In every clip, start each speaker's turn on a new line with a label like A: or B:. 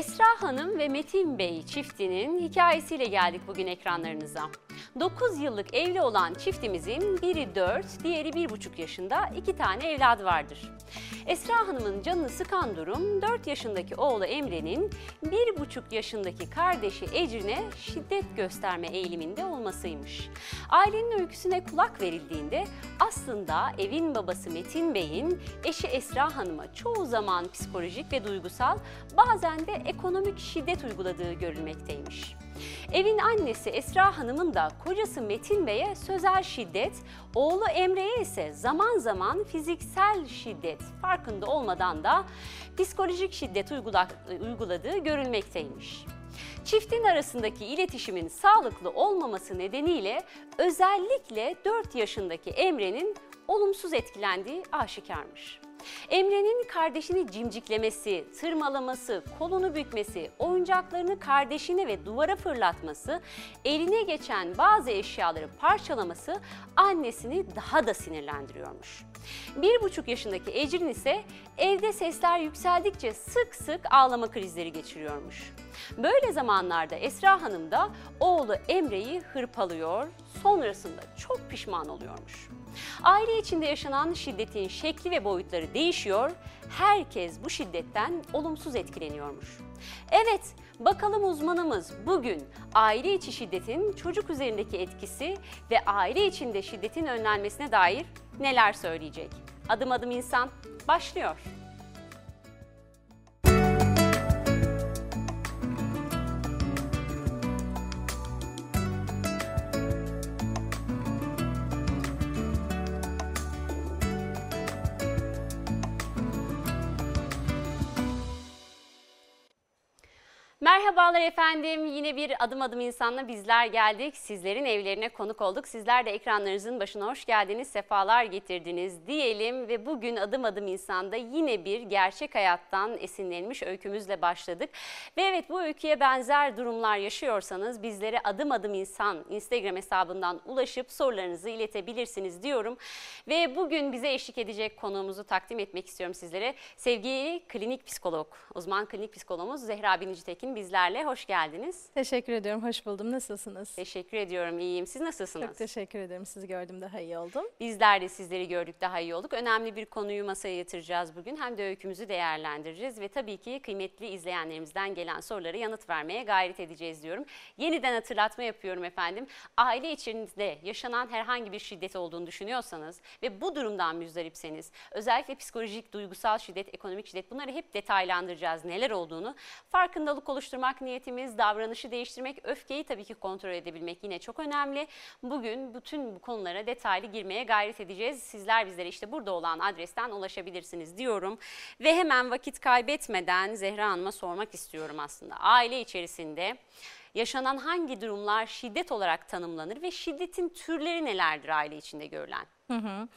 A: Esra Hanım ve Metin Bey çiftinin hikayesiyle geldik bugün ekranlarınıza. 9 yıllık evli olan çiftimizin biri 4, diğeri 1,5 yaşında iki tane evladı vardır. Esra Hanım'ın canını sıkan durum 4 yaşındaki oğlu Emre'nin 1,5 yaşındaki kardeşi Ecrin'e şiddet gösterme eğiliminde olmasıymış. Ailenin öyküsüne kulak verildiğinde aslında evin babası Metin Bey'in eşi Esra Hanım'a çoğu zaman psikolojik ve duygusal bazen de ekonomik şiddet uyguladığı görülmekteymiş. Evin annesi Esra Hanım'ın da kocası Metin Bey'e sözel şiddet, oğlu Emre'ye ise zaman zaman fiziksel şiddet farkında olmadan da psikolojik şiddet uyguladığı görülmekteymiş. Çiftin arasındaki iletişimin sağlıklı olmaması nedeniyle özellikle 4 yaşındaki Emre'nin olumsuz etkilendiği aşikarmış. Emre'nin kardeşini cimciklemesi, tırmalaması, kolunu bükmesi, oyuncaklarını kardeşine ve duvara fırlatması, eline geçen bazı eşyaları parçalaması annesini daha da sinirlendiriyormuş. Bir buçuk yaşındaki Ecrin ise evde sesler yükseldikçe sık sık ağlama krizleri geçiriyormuş. Böyle zamanlarda Esra Hanım da oğlu Emre'yi hırpalıyor, sonrasında çok pişman oluyormuş. Aile içinde yaşanan şiddetin şekli ve boyutları değişiyor, herkes bu şiddetten olumsuz etkileniyormuş. Evet, bakalım uzmanımız bugün aile içi şiddetin çocuk üzerindeki etkisi ve aile içinde şiddetin önlenmesine dair neler söyleyecek? Adım adım insan başlıyor. Merhabalar efendim. Yine bir adım adım insanla bizler geldik. Sizlerin evlerine konuk olduk. Sizler de ekranlarınızın başına hoş geldiniz, sefalar getirdiniz diyelim ve bugün adım adım insanda yine bir gerçek hayattan esinlenmiş öykümüzle başladık. Ve evet bu öyküye benzer durumlar yaşıyorsanız bizlere adım adım insan Instagram hesabından ulaşıp sorularınızı iletebilirsiniz diyorum. Ve bugün bize eşlik edecek konuğumuzu takdim etmek istiyorum sizlere. Sevgili klinik psikolog, uzman klinik psikologumuz Zehra Binici Tekin bizlerle. Hoş geldiniz.
B: Teşekkür ediyorum. Hoş buldum. Nasılsınız?
A: Teşekkür ediyorum. İyiyim. Siz nasılsınız?
B: Çok teşekkür ederim. Sizi gördüm daha iyi oldum.
A: Bizler de sizleri gördük daha iyi olduk. Önemli bir konuyu masaya yatıracağız bugün. Hem de öykümüzü değerlendireceğiz ve tabii ki kıymetli izleyenlerimizden gelen sorulara yanıt vermeye gayret edeceğiz diyorum. Yeniden hatırlatma yapıyorum efendim. Aile içinde yaşanan herhangi bir şiddet olduğunu düşünüyorsanız ve bu durumdan müzdaripseniz özellikle psikolojik, duygusal şiddet, ekonomik şiddet bunları hep detaylandıracağız neler olduğunu. Farkındalık oluşturmak oluşturmak niyetimiz, davranışı değiştirmek, öfkeyi tabii ki kontrol edebilmek yine çok önemli. Bugün bütün bu konulara detaylı girmeye gayret edeceğiz. Sizler bizlere işte burada olan adresten ulaşabilirsiniz diyorum. Ve hemen vakit kaybetmeden Zehra Hanım'a sormak istiyorum aslında. Aile içerisinde yaşanan hangi durumlar şiddet olarak tanımlanır ve şiddetin türleri nelerdir aile içinde görülen? Hı hı.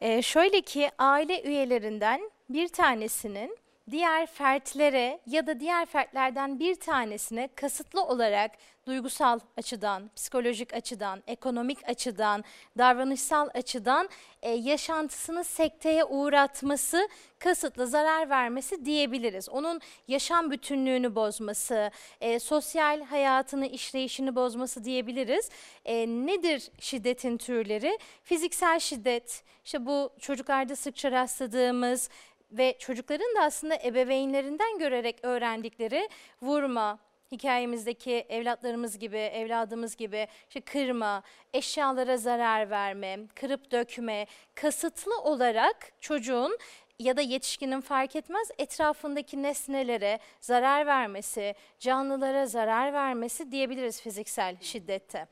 B: Ee, şöyle ki aile üyelerinden bir tanesinin diğer fertlere ya da diğer fertlerden bir tanesine kasıtlı olarak duygusal açıdan, psikolojik açıdan, ekonomik açıdan, davranışsal açıdan e, yaşantısını sekteye uğratması, kasıtlı zarar vermesi diyebiliriz. Onun yaşam bütünlüğünü bozması, e, sosyal hayatını, işleyişini bozması diyebiliriz. E, nedir şiddetin türleri? Fiziksel şiddet, işte bu çocuklarda sıkça rastladığımız ve çocukların da aslında ebeveynlerinden görerek öğrendikleri vurma, hikayemizdeki evlatlarımız gibi, evladımız gibi işte kırma, eşyalara zarar verme, kırıp dökme, kasıtlı olarak çocuğun ya da yetişkinin fark etmez etrafındaki nesnelere zarar vermesi, canlılara zarar vermesi diyebiliriz fiziksel şiddette.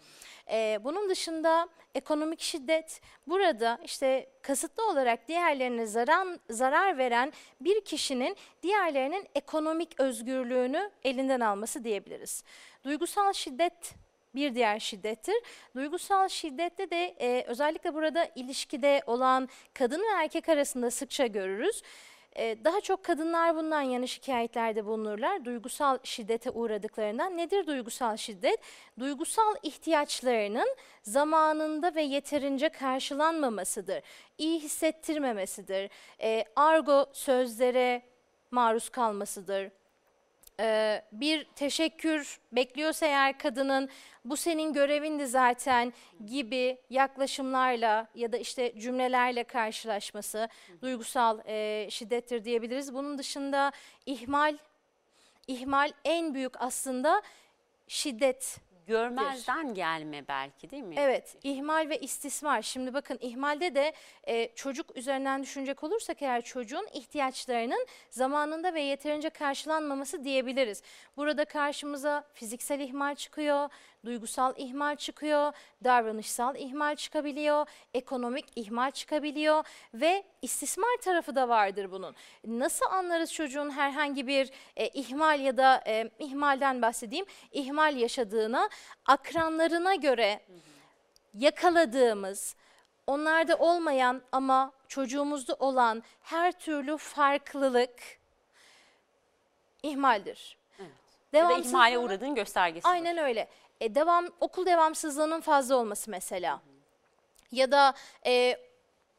B: Ee, bunun dışında ekonomik şiddet burada işte kasıtlı olarak diğerlerine zarar, zarar veren bir kişinin diğerlerinin ekonomik özgürlüğünü elinden alması diyebiliriz. Duygusal şiddet bir diğer şiddettir. Duygusal şiddette de e, özellikle burada ilişkide olan kadın ve erkek arasında sıkça görürüz. E, daha çok kadınlar bundan yana şikayetlerde bulunurlar. Duygusal şiddete uğradıklarından. Nedir duygusal şiddet? Duygusal ihtiyaçlarının zamanında ve yeterince karşılanmamasıdır. İyi hissettirmemesidir. E, argo sözlere maruz kalmasıdır e, bir teşekkür bekliyorsa eğer kadının bu senin görevindi zaten gibi yaklaşımlarla ya da işte cümlelerle karşılaşması duygusal e, şiddettir diyebiliriz. Bunun dışında ihmal, ihmal en büyük aslında şiddet
A: Görmezden gelme belki değil mi?
B: Evet, ihmal ve istismar. Şimdi bakın ihmalde de e, çocuk üzerinden düşünecek olursak eğer çocuğun ihtiyaçlarının zamanında ve yeterince karşılanmaması diyebiliriz. Burada karşımıza fiziksel ihmal çıkıyor, duygusal ihmal çıkıyor, davranışsal ihmal çıkabiliyor, ekonomik ihmal çıkabiliyor ve istismar tarafı da vardır bunun. Nasıl anlarız çocuğun herhangi bir e, ihmal ya da e, ihmalden bahsedeyim, ihmal yaşadığına akranlarına göre yakaladığımız, onlarda olmayan ama çocuğumuzda olan her türlü farklılık ihmaldir.
A: Ya da ihmale uğradığın göstergesi.
B: Aynen öyle. E, devam okul devamsızlığının fazla olması mesela. Ya da e,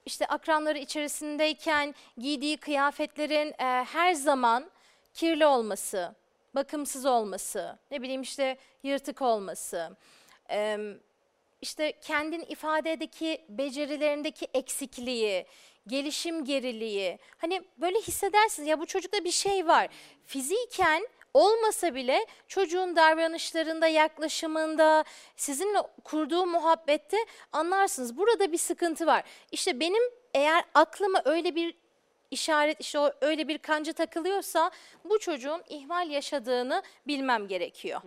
B: işte akranları içerisindeyken giydiği kıyafetlerin e, her zaman kirli olması, bakımsız olması, ne bileyim işte yırtık olması, e, işte kendin ifadedeki becerilerindeki eksikliği, gelişim geriliği. Hani böyle hissedersiniz ya bu çocukta bir şey var. Fiziken olmasa bile çocuğun davranışlarında, yaklaşımında, sizinle kurduğu muhabbette anlarsınız. Burada bir sıkıntı var. İşte benim eğer aklıma öyle bir işaret işte o öyle bir kanca takılıyorsa bu çocuğun ihmal yaşadığını bilmem gerekiyor.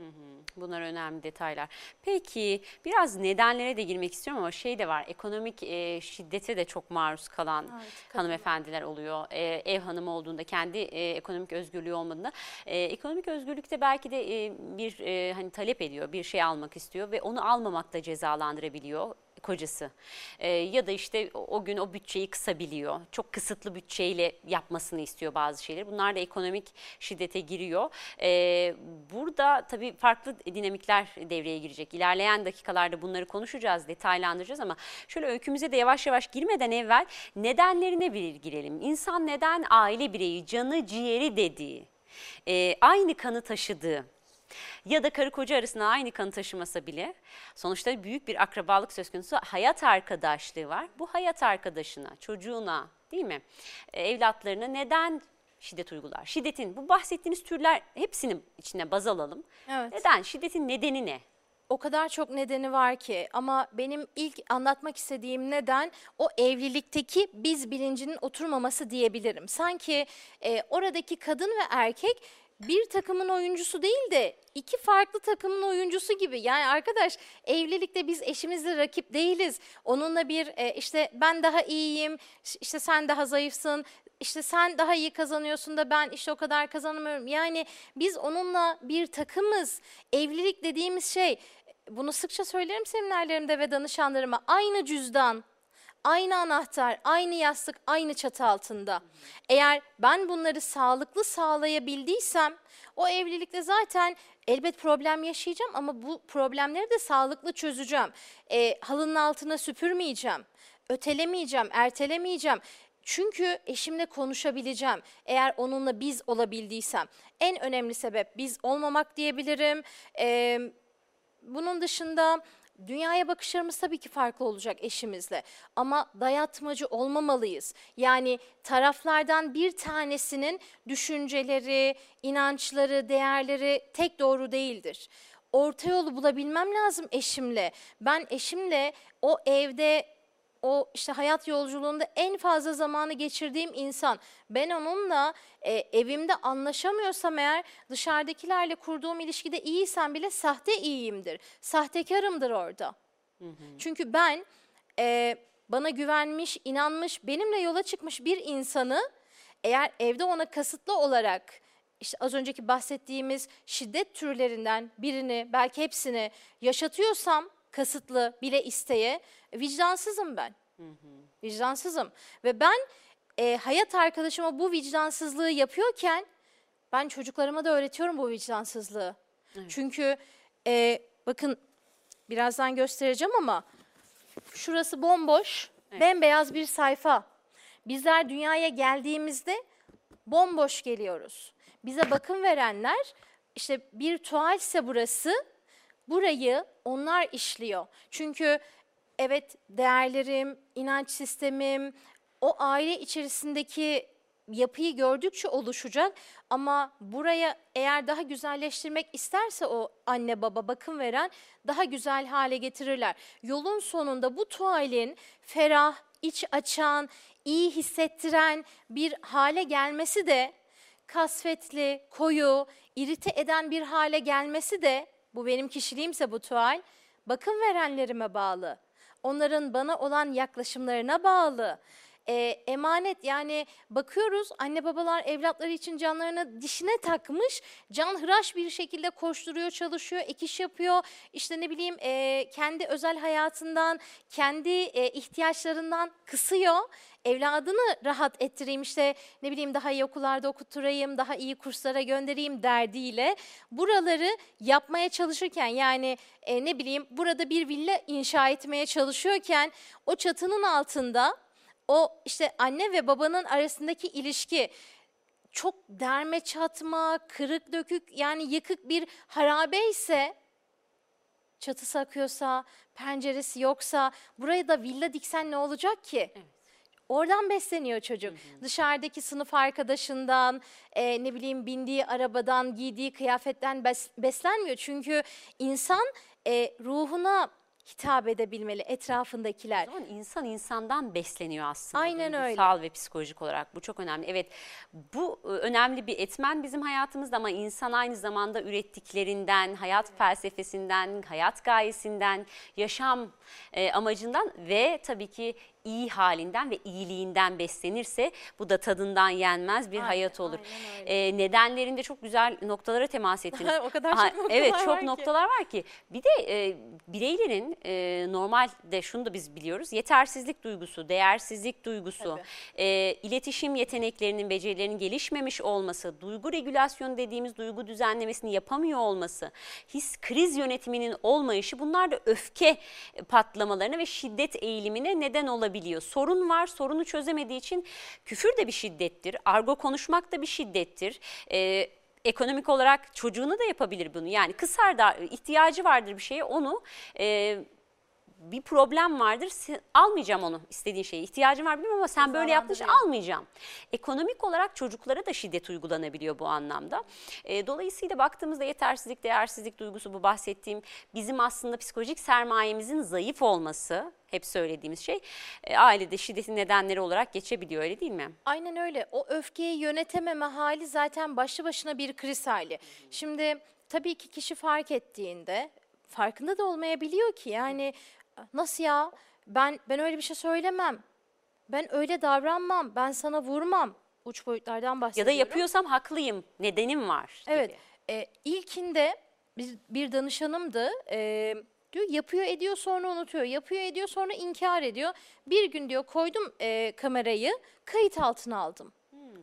A: Bunlar önemli detaylar. Peki biraz nedenlere de girmek istiyorum ama şey de var. Ekonomik e, şiddete de çok maruz kalan
B: Evet,
A: hanımefendiler oluyor. E, ev hanımı olduğunda kendi e, ekonomik özgürlüğü olmadığında e, ekonomik özgürlükte belki de e, bir e, hani talep ediyor, bir şey almak istiyor ve onu almamakla cezalandırabiliyor kocası. E, ya da işte o, gün o bütçeyi kısabiliyor. Çok kısıtlı bütçeyle yapmasını istiyor bazı şeyleri. Bunlar da ekonomik şiddete giriyor. E, burada tabii farklı dinamikler devreye girecek. İlerleyen dakikalarda bunları konuşacağız, detaylandıracağız ama şöyle öykümüze de yavaş yavaş girmeden evvel nedenlerine bir girelim. İnsan neden aile bireyi, canı ciğeri dediği, e, aynı kanı taşıdığı, ya da karı koca arasında aynı kanı taşımasa bile sonuçta büyük bir akrabalık söz konusu hayat arkadaşlığı var. Bu hayat arkadaşına, çocuğuna değil mi? E, evlatlarına neden şiddet uygular? Şiddetin bu bahsettiğiniz türler hepsini içine baz alalım.
B: Evet.
A: Neden? Şiddetin nedeni ne?
B: O kadar çok nedeni var ki ama benim ilk anlatmak istediğim neden o evlilikteki biz bilincinin oturmaması diyebilirim. Sanki e, oradaki kadın ve erkek bir takımın oyuncusu değil de iki farklı takımın oyuncusu gibi. Yani arkadaş evlilikte biz eşimizle rakip değiliz. Onunla bir e, işte ben daha iyiyim, işte sen daha zayıfsın, işte sen daha iyi kazanıyorsun da ben işte o kadar kazanamıyorum. Yani biz onunla bir takımız. Evlilik dediğimiz şey bunu sıkça söylerim seminerlerimde ve danışanlarıma aynı cüzdan, aynı anahtar, aynı yastık, aynı çatı altında. Eğer ben bunları sağlıklı sağlayabildiysem o evlilikte zaten elbet problem yaşayacağım ama bu problemleri de sağlıklı çözeceğim. E, halının altına süpürmeyeceğim, ötelemeyeceğim, ertelemeyeceğim. Çünkü eşimle konuşabileceğim. Eğer onunla biz olabildiysem. En önemli sebep biz olmamak diyebilirim. Ee, bunun dışında dünyaya bakışlarımız tabii ki farklı olacak eşimizle. Ama dayatmacı olmamalıyız. Yani taraflardan bir tanesinin düşünceleri, inançları, değerleri tek doğru değildir. Orta yolu bulabilmem lazım eşimle. Ben eşimle o evde o işte hayat yolculuğunda en fazla zamanı geçirdiğim insan. Ben onunla e, evimde anlaşamıyorsam eğer dışarıdakilerle kurduğum ilişkide iyiysem bile sahte iyiyimdir. Sahtekarımdır orada. Çünkü ben e, bana güvenmiş, inanmış, benimle yola çıkmış bir insanı eğer evde ona kasıtlı olarak işte az önceki bahsettiğimiz şiddet türlerinden birini belki hepsini yaşatıyorsam kasıtlı bile isteye vicdansızım ben. Vicdansızım ve ben e, hayat arkadaşıma bu vicdansızlığı yapıyorken ben çocuklarıma da öğretiyorum bu vicdansızlığı. Çünkü e, bakın birazdan göstereceğim ama şurası bomboş, bembeyaz bir sayfa. Bizler dünyaya geldiğimizde bomboş geliyoruz. bize bakım verenler işte bir tuvalse burası burayı onlar işliyor. Çünkü evet değerlerim, inanç sistemim, o aile içerisindeki yapıyı gördükçe oluşacak ama buraya eğer daha güzelleştirmek isterse o anne baba bakım veren daha güzel hale getirirler. Yolun sonunda bu tuvalin ferah, iç açan, iyi hissettiren bir hale gelmesi de kasvetli, koyu, irite eden bir hale gelmesi de bu benim kişiliğimse bu tuval bakım verenlerime bağlı. Onların bana olan yaklaşımlarına bağlı. Ee, emanet. Yani bakıyoruz anne babalar evlatları için canlarına dişine takmış can hıraş bir şekilde koşturuyor çalışıyor ek iş yapıyor. İşte ne bileyim e, kendi özel hayatından kendi e, ihtiyaçlarından kısıyor. Evladını rahat ettireyim işte ne bileyim daha iyi okullarda okutturayım, daha iyi kurslara göndereyim derdiyle buraları yapmaya çalışırken yani e, ne bileyim burada bir villa inşa etmeye çalışıyorken o çatının altında o işte anne ve babanın arasındaki ilişki çok derme çatma, kırık dökük yani yıkık bir harabe ise çatısı akıyorsa, penceresi yoksa buraya da villa diksen ne olacak ki? Oradan besleniyor çocuk. Dışarıdaki sınıf arkadaşından, e, ne bileyim bindiği arabadan, giydiği kıyafetten bes- beslenmiyor. Çünkü insan e, ruhuna hitap edebilmeli etrafındakiler.
A: O zaman insan insandan besleniyor aslında.
B: Aynen öyle.
A: Duygusal ve psikolojik olarak bu çok önemli. Evet bu e, önemli bir etmen bizim hayatımızda ama insan aynı zamanda ürettiklerinden, hayat felsefesinden, hayat gayesinden, yaşam e, amacından ve tabii ki iyi halinden ve iyiliğinden beslenirse bu da tadından yenmez bir
B: Aynen,
A: hayat olur. E, nedenlerinde çok güzel noktalara temas ettiniz.
B: O kadar çok
A: Ha,
B: noktalar
A: Evet
B: var
A: çok
B: ki.
A: noktalar var ki. Bir de e, bireylerin e, normalde şunu da biz biliyoruz. Yetersizlik duygusu, değersizlik duygusu,
B: Tabii.
A: e, iletişim yeteneklerinin, becerilerinin gelişmemiş olması, duygu regülasyonu dediğimiz duygu düzenlemesini yapamıyor olması, his kriz yönetiminin olmayışı bunlar da öfke patlamalarına ve şiddet eğilimine neden olabiliyor. Sorun var, sorunu çözemediği için küfür de bir şiddettir, argo konuşmak da bir şiddettir. E, ekonomik olarak çocuğunu da yapabilir bunu. Yani kısar da ihtiyacı vardır bir şeye onu e, bir problem vardır. Sen- almayacağım onu istediğin şeyi. İhtiyacın var bilmiyorum ama sen böyle
B: Cezalandırıyor.
A: almayacağım. Ekonomik olarak çocuklara da şiddet uygulanabiliyor bu anlamda. E, dolayısıyla baktığımızda yetersizlik, değersizlik duygusu bu bahsettiğim bizim aslında psikolojik sermayemizin zayıf olması hep söylediğimiz şey e, ailede şiddetin nedenleri olarak geçebiliyor öyle değil mi?
B: Aynen öyle. O öfkeyi yönetememe hali zaten başlı başına bir kriz hali. Şimdi tabii ki kişi fark ettiğinde farkında da olmayabiliyor ki yani nasıl ya ben ben öyle bir şey söylemem. Ben öyle davranmam. Ben sana vurmam. Uç boyutlardan
A: Ya
B: bahsediyorum.
A: da yapıyorsam haklıyım, nedenim var.
B: Evet.
A: gibi.
B: E, ilkinde bir, bir danışanımdı. E, diyor yapıyor ediyor sonra unutuyor. Yapıyor ediyor sonra inkar ediyor. Bir gün diyor koydum e, kamerayı kayıt altına aldım.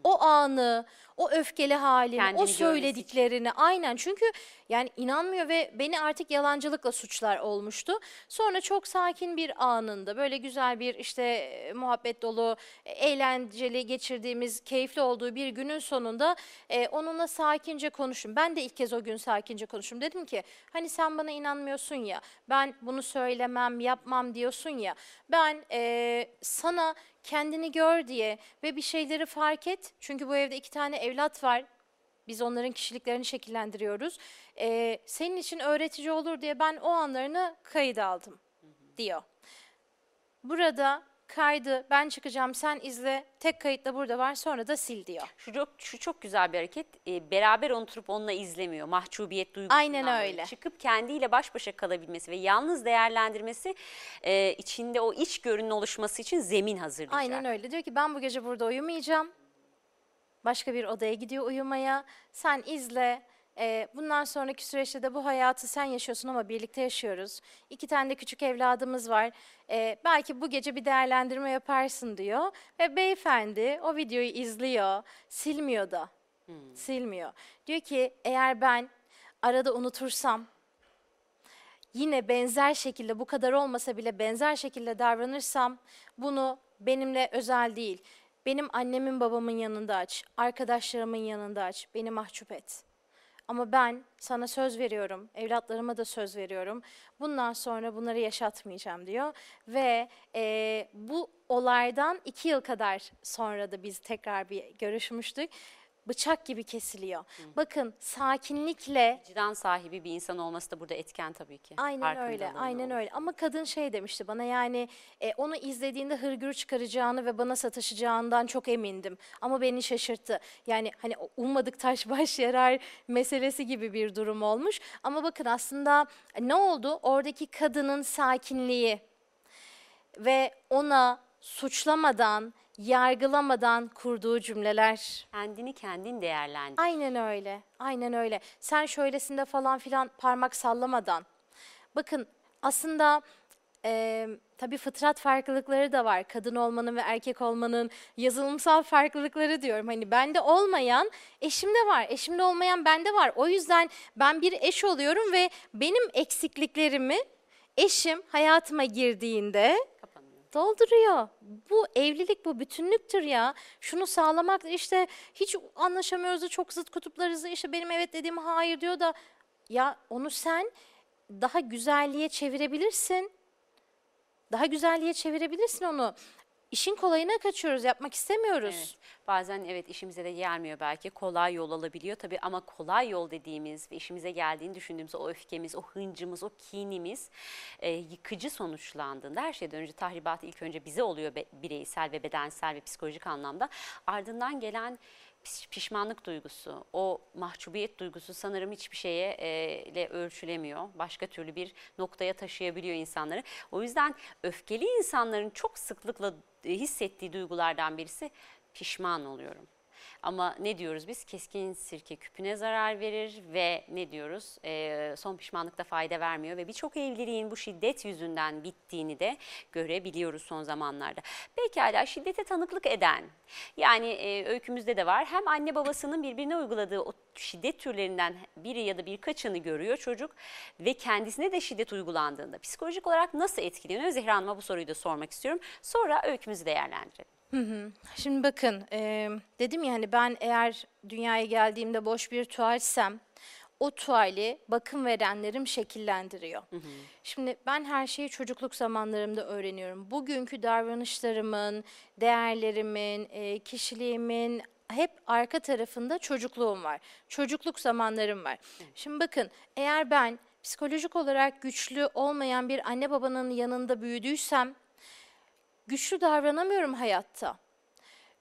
B: O anı, o öfkeli halini,
A: Kendini
B: o söylediklerini aynen çünkü yani inanmıyor ve beni artık yalancılıkla suçlar olmuştu. Sonra çok sakin bir anında böyle güzel bir işte e, muhabbet dolu, e, eğlenceli geçirdiğimiz, keyifli olduğu bir günün sonunda e, onunla sakince konuştum. Ben de ilk kez o gün sakince konuştum. Dedim ki hani sen bana inanmıyorsun ya, ben bunu söylemem, yapmam diyorsun ya. Ben e, sana kendini gör diye ve bir şeyleri fark et. Çünkü bu evde iki tane evlat var. Biz onların kişiliklerini şekillendiriyoruz. Ee, senin için öğretici olur diye ben o anlarını kayıda aldım diyor. Burada kaydı ben çıkacağım sen izle tek kayıt da burada var sonra da sil diyor.
A: Şu çok, şu çok güzel bir hareket. Ee, beraber oturup onunla izlemiyor. Mahcubiyet duygusundan
B: Aynen öyle.
A: Çıkıp kendiyle baş başa kalabilmesi ve yalnız değerlendirmesi e, içinde o iç görünün oluşması için zemin hazırlayacak.
B: Aynen öyle diyor ki ben bu gece burada uyumayacağım. Başka bir odaya gidiyor uyumaya. Sen izle. Ee, bundan sonraki süreçte de bu hayatı sen yaşıyorsun ama birlikte yaşıyoruz. İki tane de küçük evladımız var. Ee, belki bu gece bir değerlendirme yaparsın diyor. Ve beyefendi o videoyu izliyor. Silmiyor da. Silmiyor. Diyor ki eğer ben arada unutursam yine benzer şekilde bu kadar olmasa bile benzer şekilde davranırsam bunu benimle özel değil. Benim annemin babamın yanında aç, arkadaşlarımın yanında aç, beni mahcup et. Ama ben sana söz veriyorum, evlatlarıma da söz veriyorum. Bundan sonra bunları yaşatmayacağım diyor. Ve e, bu olaydan iki yıl kadar sonra da biz tekrar bir görüşmüştük. Bıçak gibi kesiliyor. Bakın sakinlikle
A: Vicdan sahibi bir insan olması da burada etken tabii ki.
B: Aynen öyle,
A: Farkındalığın
B: aynen
A: olması.
B: öyle. Ama kadın şey demişti bana yani e, onu izlediğinde hırgür çıkaracağını ve bana sataşacağından çok emindim. Ama beni şaşırttı. Yani hani o ummadık taş baş yarar meselesi gibi bir durum olmuş. Ama bakın aslında ne oldu? Oradaki kadının sakinliği ve ona suçlamadan, yargılamadan kurduğu cümleler.
A: Kendini kendin değerlendir.
B: Aynen öyle. Aynen öyle. Sen şöylesinde falan filan parmak sallamadan. Bakın aslında e, tabii fıtrat farklılıkları da var. Kadın olmanın ve erkek olmanın yazılımsal farklılıkları diyorum. Hani bende olmayan eşimde var. Eşimde olmayan bende var. O yüzden ben bir eş oluyorum ve benim eksikliklerimi eşim hayatıma girdiğinde. Dolduruyor. Bu evlilik bu bütünlüktür ya. Şunu sağlamak işte hiç anlaşamıyoruz da çok zıt kutuplarız da işte benim evet dediğim hayır diyor da ya onu sen daha güzelliğe çevirebilirsin. Daha güzelliğe çevirebilirsin onu. İşin kolayına kaçıyoruz, yapmak istemiyoruz.
A: Evet. Bazen evet işimize de gelmiyor belki. Kolay yol alabiliyor tabii ama kolay yol dediğimiz ve işimize geldiğini düşündüğümüz o öfkemiz, o hıncımız, o kinimiz e, yıkıcı sonuçlandığında her şeyden önce tahribat ilk önce bize oluyor bireysel ve bedensel ve psikolojik anlamda. Ardından gelen pişmanlık duygusu, o mahcubiyet duygusu sanırım hiçbir şeye e, ile ölçülemiyor. Başka türlü bir noktaya taşıyabiliyor insanları. O yüzden öfkeli insanların çok sıklıkla e, hissettiği duygulardan birisi pişman oluyorum. Ama ne diyoruz biz? Keskin sirke küpüne zarar verir ve ne diyoruz? Ee, son pişmanlıkta fayda vermiyor ve birçok evliliğin bu şiddet yüzünden bittiğini de görebiliyoruz son zamanlarda. Pekala şiddete tanıklık eden, yani e, öykümüzde de var. Hem anne babasının birbirine uyguladığı o şiddet türlerinden biri ya da birkaçını görüyor çocuk ve kendisine de şiddet uygulandığında psikolojik olarak nasıl etkileniyor? Zehra Hanım'a bu soruyu da sormak istiyorum. Sonra öykümüzü değerlendirelim.
B: Şimdi bakın e, dedim ya hani ben eğer dünyaya geldiğimde boş bir tuvalsem o tuvali bakım verenlerim şekillendiriyor. Şimdi ben her şeyi çocukluk zamanlarımda öğreniyorum. Bugünkü davranışlarımın, değerlerimin, e, kişiliğimin hep arka tarafında çocukluğum var. Çocukluk zamanlarım var. Şimdi bakın eğer ben psikolojik olarak güçlü olmayan bir anne babanın yanında büyüdüysem güçlü davranamıyorum hayatta.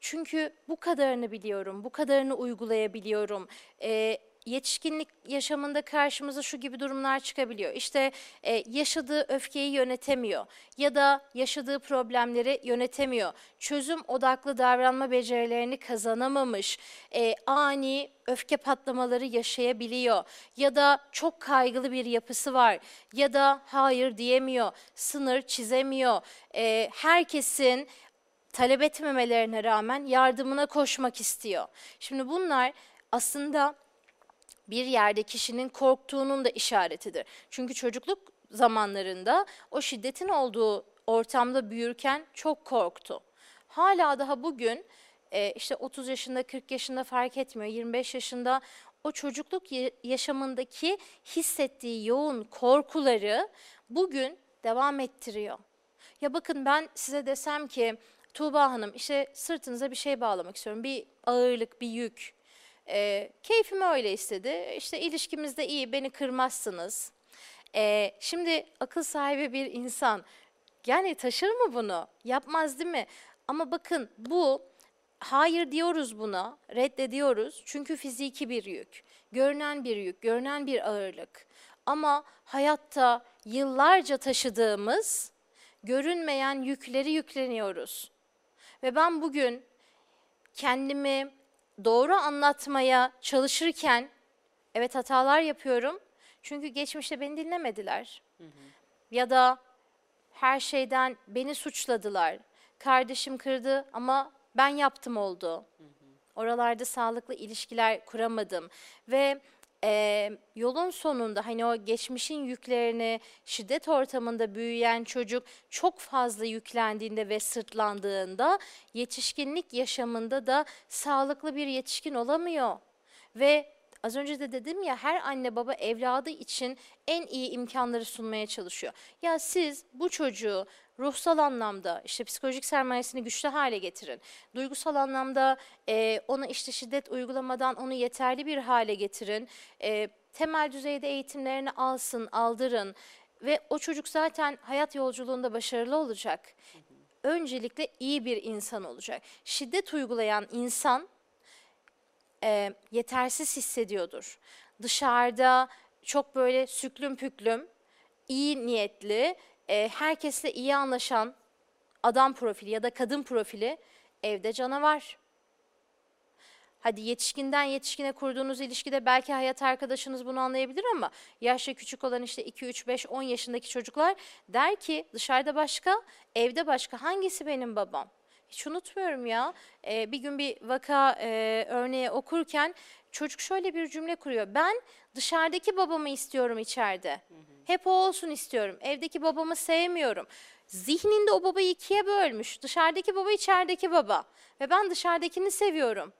B: Çünkü bu kadarını biliyorum, bu kadarını uygulayabiliyorum. Ee, yetişkinlik yaşamında karşımıza şu gibi durumlar çıkabiliyor. İşte e, yaşadığı öfkeyi yönetemiyor ya da yaşadığı problemleri yönetemiyor. Çözüm odaklı davranma becerilerini kazanamamış, e, ani öfke patlamaları yaşayabiliyor ya da çok kaygılı bir yapısı var ya da hayır diyemiyor, sınır çizemiyor. E, herkesin talep etmemelerine rağmen yardımına koşmak istiyor. Şimdi bunlar aslında bir yerde kişinin korktuğunun da işaretidir. Çünkü çocukluk zamanlarında o şiddetin olduğu ortamda büyürken çok korktu. Hala daha bugün e, işte 30 yaşında 40 yaşında fark etmiyor 25 yaşında o çocukluk ya- yaşamındaki hissettiği yoğun korkuları bugün devam ettiriyor. Ya bakın ben size desem ki Tuğba Hanım işte sırtınıza bir şey bağlamak istiyorum. Bir ağırlık, bir yük. Ee, keyfim öyle istedi. İşte ilişkimiz de iyi, beni kırmazsınız. Ee, şimdi akıl sahibi bir insan yani taşır mı bunu? Yapmaz değil mi? Ama bakın bu hayır diyoruz buna, reddediyoruz. Çünkü fiziki bir yük, görünen bir yük, görünen bir ağırlık. Ama hayatta yıllarca taşıdığımız görünmeyen yükleri yükleniyoruz. Ve ben bugün kendimi doğru anlatmaya çalışırken evet hatalar yapıyorum. Çünkü geçmişte beni dinlemediler. Ya da her şeyden beni suçladılar. Kardeşim kırdı ama ben yaptım oldu. Oralarda sağlıklı ilişkiler kuramadım ve e, yolun sonunda hani o geçmişin yüklerini şiddet ortamında büyüyen çocuk çok fazla yüklendiğinde ve sırtlandığında yetişkinlik yaşamında da sağlıklı bir yetişkin olamıyor. Ve az önce de dedim ya her anne baba evladı için en iyi imkanları sunmaya çalışıyor. Ya siz bu çocuğu ruhsal anlamda işte psikolojik sermayesini güçlü hale getirin. Duygusal anlamda e, ona işte şiddet uygulamadan onu yeterli bir hale getirin. E, temel düzeyde eğitimlerini alsın, aldırın ve o çocuk zaten hayat yolculuğunda başarılı olacak. Öncelikle iyi bir insan olacak. Şiddet uygulayan insan e, yetersiz hissediyordur. Dışarıda çok böyle süklüm püklüm, iyi niyetli, e, herkesle iyi anlaşan adam profili ya da kadın profili evde canavar. Hadi yetişkinden yetişkine kurduğunuz ilişkide belki hayat arkadaşınız bunu anlayabilir ama yaşça küçük olan işte 2, 3, 5, 10 yaşındaki çocuklar der ki dışarıda başka, evde başka hangisi benim babam? Hiç unutmuyorum ya. Ee, bir gün bir vaka e, örneği okurken çocuk şöyle bir cümle kuruyor. Ben dışarıdaki babamı istiyorum içeride. Hep o olsun istiyorum. Evdeki babamı sevmiyorum. Zihninde o babayı ikiye bölmüş. Dışarıdaki baba, içerideki baba. Ve ben dışarıdakini seviyorum.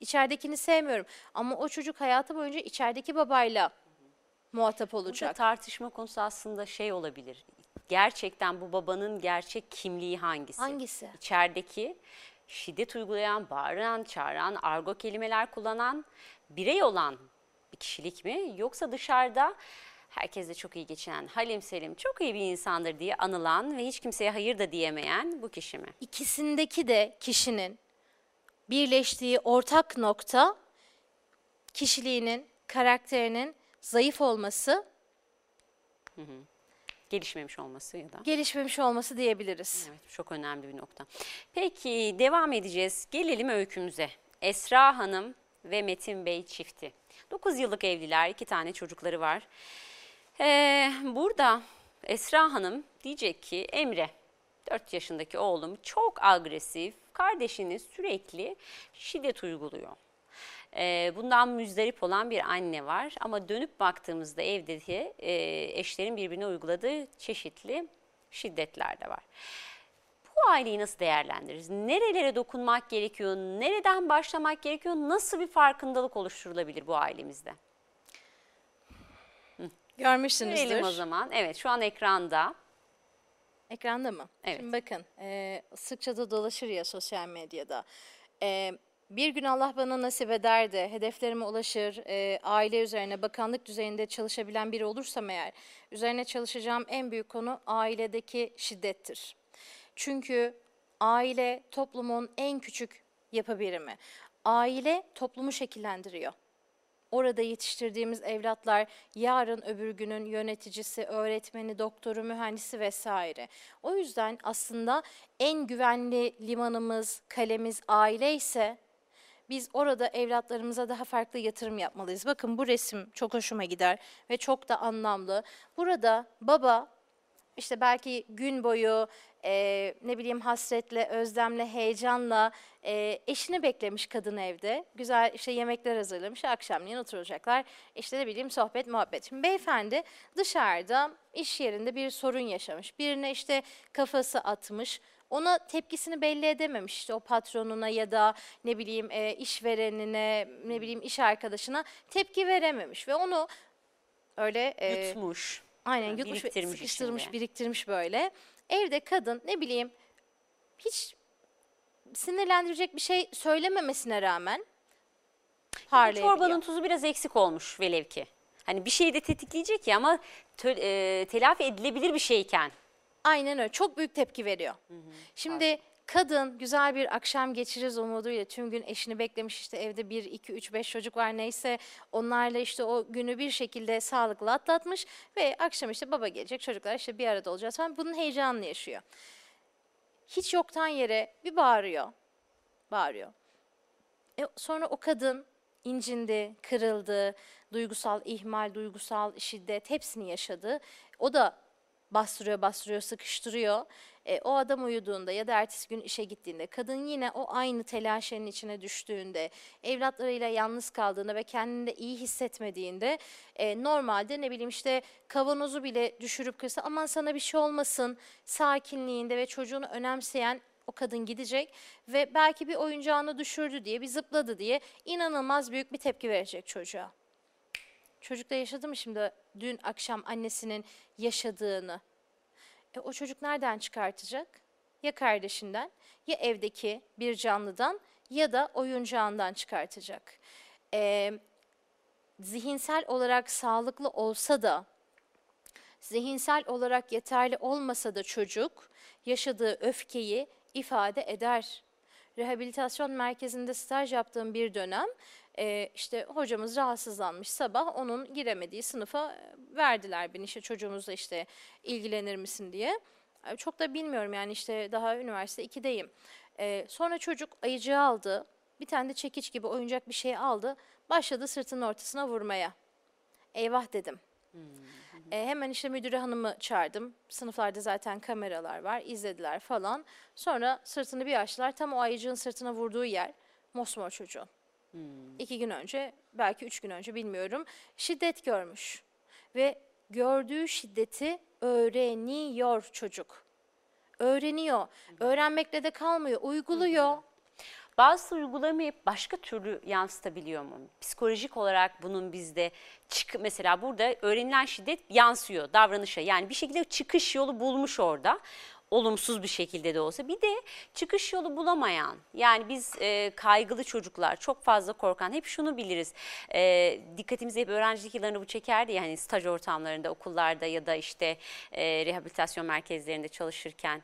B: İçeridekini sevmiyorum. Ama o çocuk hayatı boyunca içerideki babayla muhatap
A: Burada
B: olacak.
A: tartışma konusu aslında şey olabilir. Gerçekten bu babanın gerçek kimliği hangisi?
B: Hangisi?
A: İçerideki şiddet uygulayan, bağıran, çağıran, argo kelimeler kullanan, birey olan bir kişilik mi? Yoksa dışarıda herkesle çok iyi geçinen, Halim Selim çok iyi bir insandır diye anılan ve hiç kimseye hayır da diyemeyen bu kişi mi?
B: İkisindeki de kişinin birleştiği ortak nokta kişiliğinin, karakterinin zayıf olması,
A: Gelişmemiş olması ya da.
B: gelişmemiş olması diyebiliriz.
A: Evet, çok önemli bir nokta. Peki devam edeceğiz. Gelelim öykümüze. Esra Hanım ve Metin Bey çifti. 9 yıllık evliler, iki tane çocukları var. Ee, burada Esra Hanım diyecek ki Emre, 4 yaşındaki oğlum çok agresif, kardeşini sürekli şiddet uyguluyor. Ee, bundan müzdarip olan bir anne var ama dönüp baktığımızda evdeki e, eşlerin birbirine uyguladığı çeşitli şiddetler de var. Bu aileyi nasıl değerlendiririz? Nerelere dokunmak gerekiyor? Nereden başlamak gerekiyor? Nasıl bir farkındalık oluşturulabilir bu ailemizde?
B: Görmüşsünüzdür.
A: Görelim o zaman. Evet şu an ekranda.
B: Ekranda mı?
A: Evet.
B: Şimdi bakın e, sıkça da dolaşır ya sosyal medyada. E, bir gün Allah bana nasip eder de hedeflerime ulaşır, e, aile üzerine bakanlık düzeyinde çalışabilen biri olursam eğer, üzerine çalışacağım en büyük konu ailedeki şiddettir. Çünkü aile toplumun en küçük yapı birimi. Aile toplumu şekillendiriyor. Orada yetiştirdiğimiz evlatlar yarın öbür günün yöneticisi, öğretmeni, doktoru, mühendisi vesaire. O yüzden aslında en güvenli limanımız, kalemiz aile ise biz orada evlatlarımıza daha farklı yatırım yapmalıyız. Bakın bu resim çok hoşuma gider ve çok da anlamlı. Burada baba işte belki gün boyu e, ne bileyim hasretle, özlemle, heyecanla e, eşini beklemiş kadın evde. Güzel işte yemekler hazırlamış, akşamleyin oturacaklar. İşte ne bileyim sohbet, muhabbet. Şimdi beyefendi dışarıda iş yerinde bir sorun yaşamış. Birine işte kafası atmış. Ona tepkisini belli edememiş işte o patronuna ya da ne bileyim e, işverenine, ne bileyim iş arkadaşına tepki verememiş ve onu öyle e,
A: Yutmuş.
B: Aynen yutmuş, ve
A: biriktirmiş
B: sıkıştırmış,
A: içinde.
B: biriktirmiş böyle. Evde kadın ne bileyim hiç sinirlendirecek bir şey söylememesine rağmen parlayabiliyor.
A: Çorbanın tuzu biraz eksik olmuş velev ki. Hani bir şeyi de tetikleyecek ya ama tö- e, telafi edilebilir bir şeyken.
B: Aynen öyle. Çok büyük tepki veriyor. Şimdi kadın güzel bir akşam geçiririz umuduyla tüm gün eşini beklemiş işte evde 1, 2, 3, 5 çocuk var neyse onlarla işte o günü bir şekilde sağlıklı atlatmış ve akşam işte baba gelecek çocuklar işte bir arada olacağız falan bunun heyecanını yaşıyor. Hiç yoktan yere bir bağırıyor. Bağırıyor. E, sonra o kadın incindi, kırıldı, duygusal ihmal, duygusal şiddet hepsini yaşadı. O da bastırıyor, bastırıyor, sıkıştırıyor. E, o adam uyuduğunda ya da ertesi gün işe gittiğinde, kadın yine o aynı telaşenin içine düştüğünde, evlatlarıyla yalnız kaldığında ve kendini de iyi hissetmediğinde e, normalde ne bileyim işte kavanozu bile düşürüp kırsa aman sana bir şey olmasın sakinliğinde ve çocuğunu önemseyen o kadın gidecek ve belki bir oyuncağını düşürdü diye, bir zıpladı diye inanılmaz büyük bir tepki verecek çocuğa. Çocuk da yaşadı mı şimdi dün akşam annesinin yaşadığını? E, o çocuk nereden çıkartacak? Ya kardeşinden, ya evdeki bir canlıdan ya da oyuncağından çıkartacak. E, zihinsel olarak sağlıklı olsa da, zihinsel olarak yeterli olmasa da çocuk yaşadığı öfkeyi ifade eder. Rehabilitasyon merkezinde staj yaptığım bir dönem e, işte hocamız rahatsızlanmış sabah onun giremediği sınıfa e, verdiler beni işte çocuğumuzla işte ilgilenir misin diye. Çok da bilmiyorum yani işte daha üniversite 2'deyim. E, sonra çocuk ayıcığı aldı. Bir tane de çekiç gibi oyuncak bir şey aldı. Başladı sırtının ortasına vurmaya. Eyvah dedim. E, hemen işte müdüre hanımı çağırdım. Sınıflarda zaten kameralar var. izlediler falan. Sonra sırtını bir açtılar. Tam o ayıcığın sırtına vurduğu yer mosmor çocuğun. İki gün önce, belki üç gün önce bilmiyorum. Şiddet görmüş. Ve gördüğü şiddeti öğreniyor çocuk. Öğreniyor. Öğrenmekle de kalmıyor. Uyguluyor.
A: Bazı uygulamayı başka türlü yansıtabiliyor mu? Psikolojik olarak bunun bizde çık mesela burada öğrenilen şiddet yansıyor davranışa. Yani bir şekilde çıkış yolu bulmuş orada. Olumsuz bir şekilde de olsa. Bir de çıkış yolu bulamayan yani biz e, kaygılı çocuklar çok fazla korkan hep şunu biliriz. E, dikkatimizi hep öğrencilik yıllarında bu çekerdi yani staj ortamlarında okullarda ya da işte e, rehabilitasyon merkezlerinde çalışırken.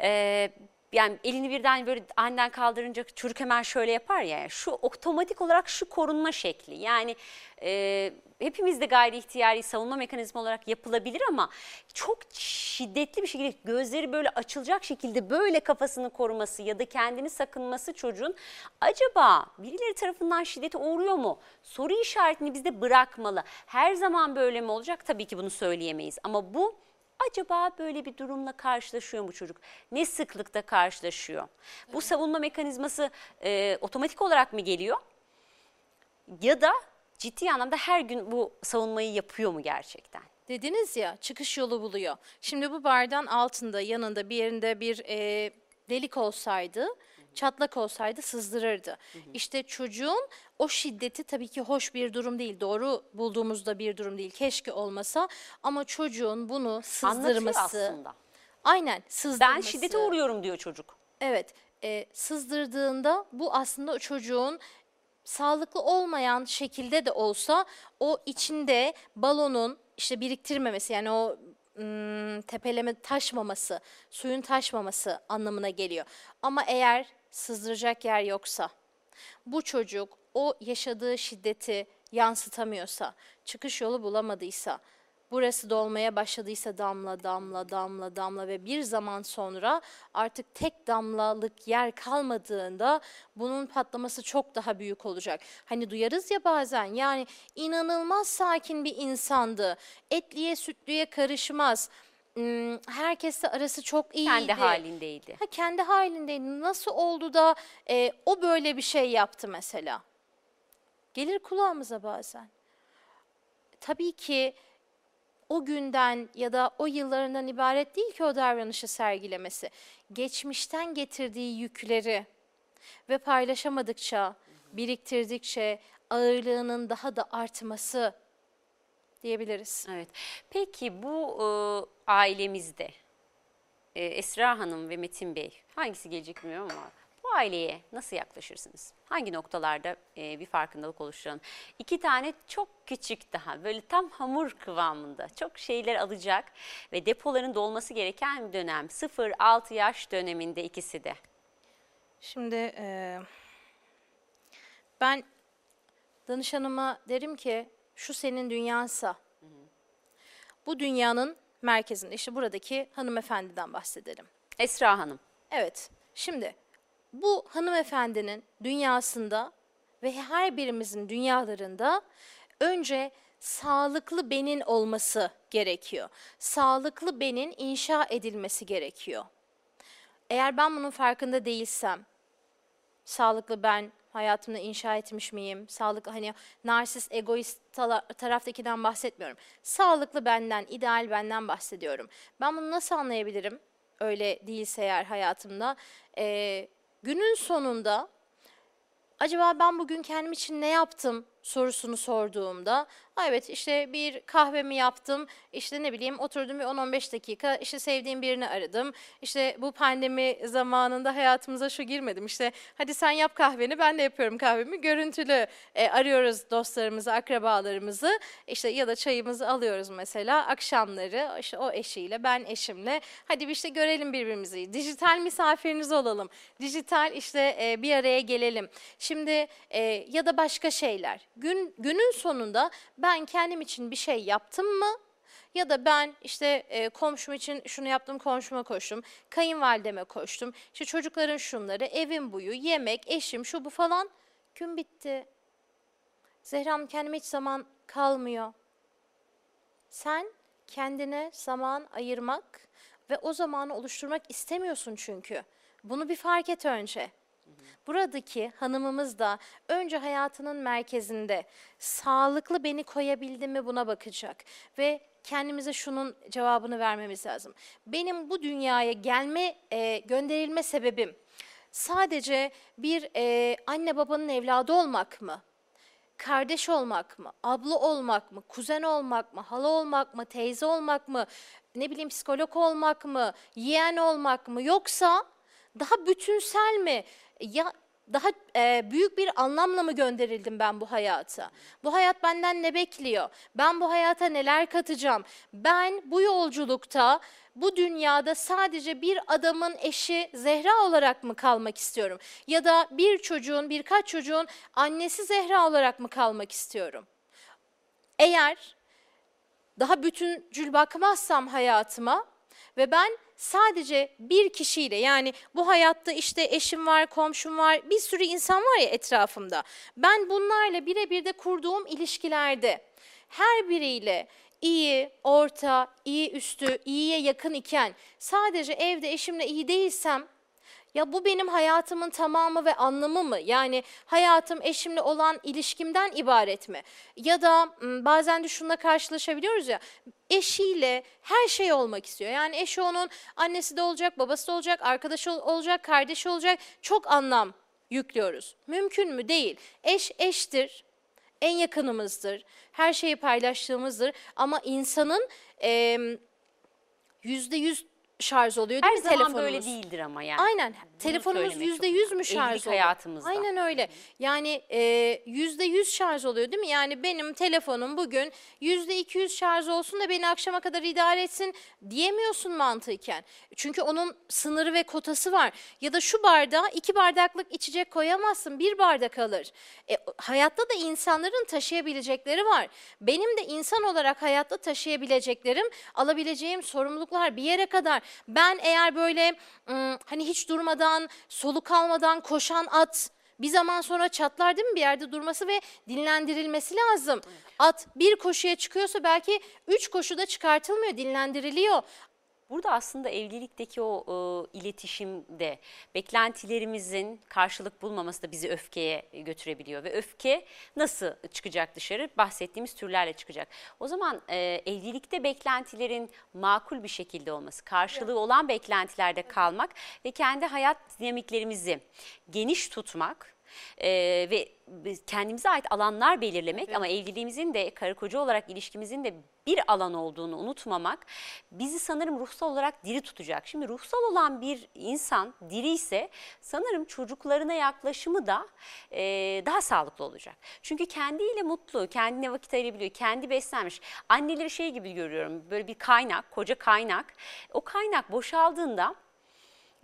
A: Ee, yani elini birden böyle aniden kaldırınca çocuk hemen şöyle yapar ya. Şu otomatik olarak şu korunma şekli. Yani e, hepimiz de gayri ihtiyari savunma mekanizma olarak yapılabilir ama çok şiddetli bir şekilde gözleri böyle açılacak şekilde böyle kafasını koruması ya da kendini sakınması çocuğun acaba birileri tarafından şiddete uğruyor mu? Soru işaretini bizde bırakmalı. Her zaman böyle mi olacak? Tabii ki bunu söyleyemeyiz ama bu Acaba böyle bir durumla karşılaşıyor mu çocuk? Ne sıklıkta karşılaşıyor? Bu savunma mekanizması e, otomatik olarak mı geliyor? Ya da ciddi anlamda her gün bu savunmayı yapıyor mu gerçekten?
B: Dediniz ya çıkış yolu buluyor. Şimdi bu bardağın altında yanında bir yerinde bir e, delik olsaydı, çatlak olsaydı sızdırırdı. İşte çocuğun o şiddeti tabii ki hoş bir durum değil, doğru bulduğumuzda bir durum değil. Keşke olmasa ama çocuğun bunu
A: Anlatıyor
B: sızdırması,
A: aslında.
B: aynen sızdırması.
A: Ben şiddete uğruyorum diyor çocuk.
B: Evet, e, sızdırdığında bu aslında çocuğun sağlıklı olmayan şekilde de olsa o içinde balonun işte biriktirmemesi yani o ım, tepeleme taşmaması, suyun taşmaması anlamına geliyor. Ama eğer sızdıracak yer yoksa, bu çocuk o yaşadığı şiddeti yansıtamıyorsa, çıkış yolu bulamadıysa, burası dolmaya başladıysa damla damla damla damla ve bir zaman sonra artık tek damlalık yer kalmadığında bunun patlaması çok daha büyük olacak. Hani duyarız ya bazen yani inanılmaz sakin bir insandı. Etliye sütlüye karışmaz. Hmm, Herkesle arası çok iyiydi.
A: Kendi halindeydi.
B: Ha, kendi halindeydi. Nasıl oldu da e, o böyle bir şey yaptı mesela? Gelir kulağımıza bazen. Tabii ki o günden ya da o yıllarından ibaret değil ki o davranışı sergilemesi. Geçmişten getirdiği yükleri ve paylaşamadıkça, biriktirdikçe ağırlığının daha da artması diyebiliriz.
A: Evet. Peki bu e, ailemizde e, Esra Hanım ve Metin Bey hangisi gelecek bilmiyorum ama bu aileye nasıl yaklaşırsınız? Hangi noktalarda e, bir farkındalık oluşturalım? İki tane çok küçük daha böyle tam hamur kıvamında çok şeyler alacak ve depoların dolması gereken bir dönem. 0-6 yaş döneminde ikisi de.
B: Şimdi eee, ben danışanıma derim ki şu senin dünyansa bu dünyanın merkezinde işte buradaki hanımefendiden bahsedelim.
A: Esra Hanım.
B: Evet şimdi bu hanımefendinin dünyasında ve her birimizin dünyalarında önce sağlıklı benin olması gerekiyor. Sağlıklı benin inşa edilmesi gerekiyor. Eğer ben bunun farkında değilsem, sağlıklı ben hayatımda inşa etmiş miyim? Sağlıklı hani narsist, egoist taraftakiden bahsetmiyorum. Sağlıklı benden, ideal benden bahsediyorum. Ben bunu nasıl anlayabilirim? Öyle değilse eğer hayatımda. Ee, günün sonunda acaba ben bugün kendim için ne yaptım? sorusunu sorduğumda "Aa, evet işte bir kahvemi yaptım işte ne bileyim oturdum bir 10-15 dakika işte sevdiğim birini aradım. İşte bu pandemi zamanında hayatımıza şu girmedim işte hadi sen yap kahveni ben de yapıyorum kahvemi. Görüntülü e, arıyoruz dostlarımızı akrabalarımızı. İşte ya da çayımızı alıyoruz mesela akşamları işte o eşiyle ben eşimle. Hadi bir işte görelim birbirimizi dijital misafiriniz olalım dijital işte e, bir araya gelelim. Şimdi e, ya da başka şeyler. Gün günün sonunda ben kendim için bir şey yaptım mı ya da ben işte e, komşum için şunu yaptım, komşuma koştum, kayınvalideme koştum, işte çocukların şunları, evin buyu, yemek, eşim, şu bu falan. Gün bitti. Zehra'm kendime hiç zaman kalmıyor. Sen kendine zaman ayırmak ve o zamanı oluşturmak istemiyorsun çünkü. Bunu bir fark et önce. Buradaki hanımımız da önce hayatının merkezinde sağlıklı beni koyabildi mi buna bakacak ve kendimize şunun cevabını vermemiz lazım. Benim bu dünyaya gelme, e, gönderilme sebebim sadece bir e, anne babanın evladı olmak mı? kardeş olmak mı, abla olmak mı, kuzen olmak mı, hala olmak mı, teyze olmak mı, ne bileyim psikolog olmak mı, yeğen olmak mı? Yoksa daha bütünsel mi? Ya daha e, büyük bir anlamla mı gönderildim ben bu hayata? Bu hayat benden ne bekliyor? Ben bu hayata neler katacağım? Ben bu yolculukta, bu dünyada sadece bir adamın eşi Zehra olarak mı kalmak istiyorum? Ya da bir çocuğun, birkaç çocuğun annesi Zehra olarak mı kalmak istiyorum? Eğer daha bütüncül bakmazsam hayatıma ve ben sadece bir kişiyle yani bu hayatta işte eşim var, komşum var, bir sürü insan var ya etrafımda. Ben bunlarla birebir de kurduğum ilişkilerde her biriyle iyi, orta, iyi üstü, iyiye yakın iken sadece evde eşimle iyi değilsem ya bu benim hayatımın tamamı ve anlamı mı? Yani hayatım eşimle olan ilişkimden ibaret mi? Ya da bazen de şununla karşılaşabiliyoruz ya, eşiyle her şey olmak istiyor. Yani eşi onun annesi de olacak, babası da olacak, arkadaşı ol- olacak, kardeşi olacak. Çok anlam yüklüyoruz. Mümkün mü? Değil. Eş eştir, en yakınımızdır, her şeyi paylaştığımızdır. Ama insanın yüzde yüz şarj oluyor değil
A: Her
B: mi
A: zaman
B: telefonumuz?
A: böyle değildir ama yani.
B: Aynen. Telefonumuz yüzde yüz mü şarj
A: Evlilik
B: oluyor?
A: hayatımızda.
B: Aynen öyle. Yani e, yüzde yüz şarj oluyor değil mi? Yani benim telefonum bugün yüzde iki yüz şarj olsun da beni akşama kadar idare etsin diyemiyorsun mantıken. Çünkü onun sınırı ve kotası var. Ya da şu bardağa iki bardaklık içecek koyamazsın. Bir bardak alır. E, hayatta da insanların taşıyabilecekleri var. Benim de insan olarak hayatta taşıyabileceklerim, alabileceğim sorumluluklar bir yere kadar. Ben eğer böyle hani hiç durmadan, soluk almadan koşan at bir zaman sonra çatlar değil mi bir yerde durması ve dinlendirilmesi lazım. At bir koşuya çıkıyorsa belki üç koşuda çıkartılmıyor, dinlendiriliyor.
A: Burada aslında evlilikteki o e, iletişimde beklentilerimizin karşılık bulmaması da bizi öfkeye götürebiliyor ve öfke nasıl çıkacak dışarı? Bahsettiğimiz türlerle çıkacak. O zaman e, evlilikte beklentilerin makul bir şekilde olması, karşılığı olan beklentilerde kalmak ve kendi hayat dinamiklerimizi geniş tutmak e, ve kendimize ait alanlar belirlemek ama evliliğimizin de karı koca olarak ilişkimizin de bir alan olduğunu unutmamak bizi sanırım ruhsal olarak diri tutacak. Şimdi ruhsal olan bir insan diri ise sanırım çocuklarına yaklaşımı da e, daha sağlıklı olacak. Çünkü kendiyle mutlu, kendine vakit ayırabiliyor, kendi beslenmiş. Anneleri şey gibi görüyorum böyle bir kaynak, koca kaynak. O kaynak boşaldığında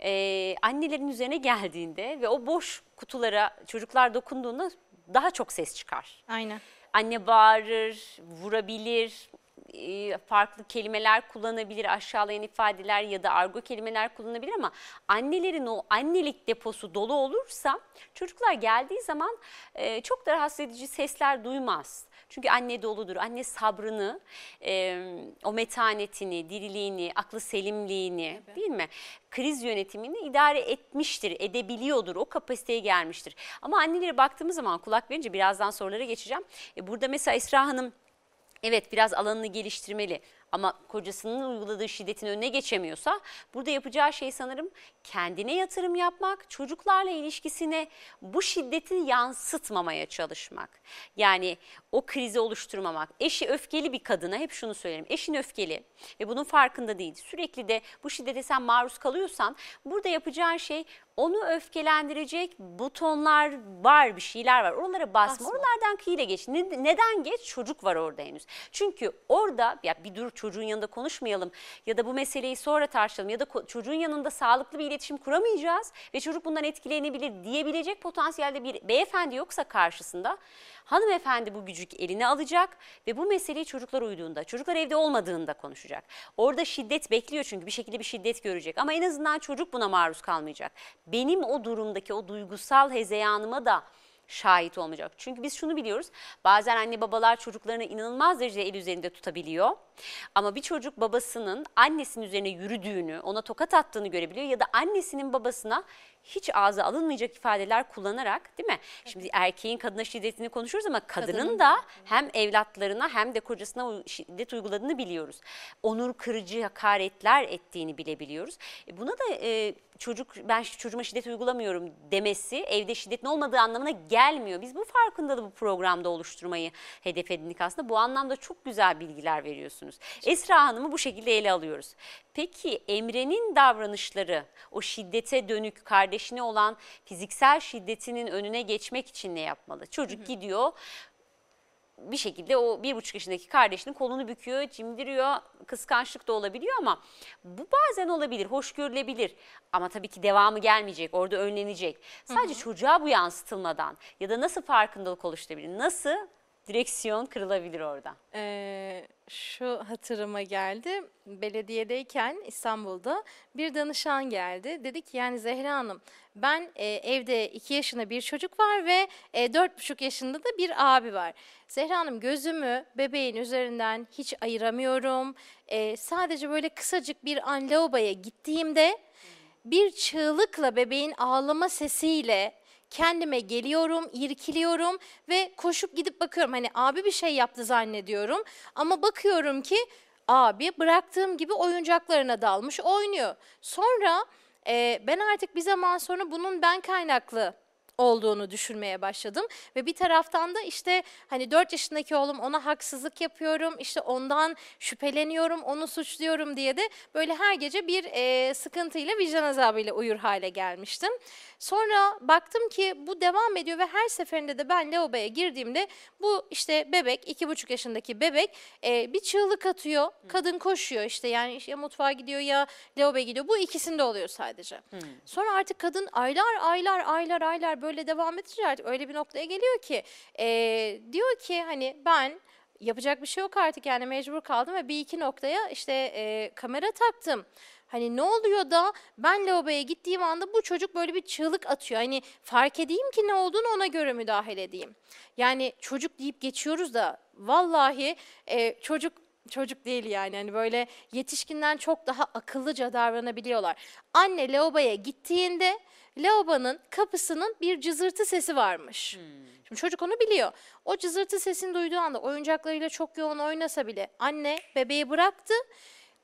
A: e, annelerin üzerine geldiğinde ve o boş kutulara çocuklar dokunduğunda daha çok ses çıkar.
B: Aynen.
A: Anne bağırır, vurabilir, e, farklı kelimeler kullanabilir, aşağılayan ifadeler ya da argo kelimeler kullanabilir ama annelerin o annelik deposu dolu olursa çocuklar geldiği zaman e, çok da rahatsız edici sesler duymaz. Çünkü anne doludur. Anne sabrını, e, o metanetini, diriliğini, aklı selimliğini değil mi? Kriz yönetimini idare etmiştir, edebiliyordur, o kapasiteye gelmiştir. Ama annelere baktığımız zaman kulak verince birazdan sorulara geçeceğim. E, burada mesela Esra Hanım Evet biraz alanını geliştirmeli ama kocasının uyguladığı şiddetin önüne geçemiyorsa burada yapacağı şey sanırım kendine yatırım yapmak, çocuklarla ilişkisine bu şiddeti yansıtmamaya çalışmak. Yani o krizi oluşturmamak. Eşi öfkeli bir kadına hep şunu söylerim. Eşin öfkeli ve bunun farkında değil. Sürekli de bu şiddete sen maruz kalıyorsan burada yapacağın şey onu öfkelendirecek butonlar var, bir şeyler var. Oralara basma.
B: Basma.
A: Oralardan kıyıyla geç. Ne- neden geç? Çocuk var orada henüz. Çünkü orada ya bir dur çocuğun yanında konuşmayalım ya da bu meseleyi sonra tartışalım ya da çocuğun yanında sağlıklı bir iletişim kuramayacağız ve çocuk bundan etkilenebilir diyebilecek potansiyelde bir beyefendi yoksa karşısında hanımefendi bu gücü eline alacak ve bu meseleyi çocuklar uyduğunda, çocuklar evde olmadığında konuşacak. Orada şiddet bekliyor çünkü bir şekilde bir şiddet görecek ama en azından çocuk buna maruz kalmayacak. Benim o durumdaki o duygusal hezeyanıma da şahit olmayacak. Çünkü biz şunu biliyoruz. Bazen anne babalar çocuklarını inanılmaz derecede el üzerinde tutabiliyor. Ama bir çocuk babasının annesinin üzerine yürüdüğünü, ona tokat attığını görebiliyor ya da annesinin babasına hiç ağza alınmayacak ifadeler kullanarak değil mi? Şimdi erkeğin kadına şiddetini konuşuyoruz ama kadının,
B: Kadının
A: da hem evlatlarına hem de kocasına şiddet uyguladığını biliyoruz. Onur kırıcı hakaretler ettiğini bilebiliyoruz. E buna da e, çocuk ben çocuğuma şiddet uygulamıyorum demesi evde şiddetin olmadığı anlamına gelmiyor. Biz bu farkındalığı bu programda oluşturmayı hedef edindik aslında. Bu anlamda çok güzel bilgiler veriyorsunuz. Esra Hanım'ı bu şekilde ele alıyoruz. Peki Emre'nin davranışları o şiddete dönük kardeşine olan fiziksel şiddetinin önüne geçmek için ne yapmalı? Çocuk gidiyor bir şekilde o bir buçuk yaşındaki kardeşinin kolunu büküyor, cimdiriyor, kıskançlık da olabiliyor ama bu bazen olabilir, hoş görülebilir. Ama tabii ki devamı gelmeyecek, orada önlenecek. Sadece çocuğa bu yansıtılmadan ya da nasıl farkındalık oluşturabilir, nasıl direksiyon kırılabilir orada?
B: Ee, şu hatırıma geldi. Belediyedeyken İstanbul'da bir danışan geldi. Dedi ki yani Zehra Hanım ben e, evde 2 yaşında bir çocuk var ve e, dört buçuk yaşında da bir abi var. Zehra Hanım gözümü bebeğin üzerinden hiç ayıramıyorum. E, sadece böyle kısacık bir an lavaboya gittiğimde bir çığlıkla bebeğin ağlama sesiyle kendime geliyorum, irkiliyorum ve koşup gidip bakıyorum. Hani abi bir şey yaptı zannediyorum ama bakıyorum ki abi bıraktığım gibi oyuncaklarına dalmış oynuyor. Sonra e, ben artık bir zaman sonra bunun ben kaynaklı olduğunu düşünmeye başladım. Ve bir taraftan da işte hani 4 yaşındaki oğlum ona haksızlık yapıyorum işte ondan şüpheleniyorum onu suçluyorum diye de böyle her gece bir e, sıkıntıyla vicdan azabıyla uyur hale gelmiştim. Sonra baktım ki bu devam ediyor ve her seferinde de ben lavaboya girdiğimde bu işte bebek iki buçuk yaşındaki bebek e, bir çığlık atıyor. Kadın koşuyor işte yani ya mutfağa gidiyor ya lavaboya gidiyor. Bu ikisinde oluyor sadece. Sonra artık kadın aylar aylar aylar aylar böyle devam edince artık öyle bir noktaya geliyor ki e, diyor ki hani ben yapacak bir şey yok artık yani mecbur kaldım ve bir iki noktaya işte e, kamera taktım. Hani ne oluyor da ben lavaboya gittiğim anda bu çocuk böyle bir çığlık atıyor. Hani fark edeyim ki ne olduğunu ona göre müdahale edeyim. Yani çocuk deyip geçiyoruz da vallahi e, çocuk çocuk değil yani hani böyle yetişkinden çok daha akıllıca davranabiliyorlar. Anne lavaboya gittiğinde lavabonun kapısının bir cızırtı sesi varmış. Şimdi çocuk onu biliyor. O cızırtı sesini duyduğu anda oyuncaklarıyla çok yoğun oynasa bile anne bebeği bıraktı,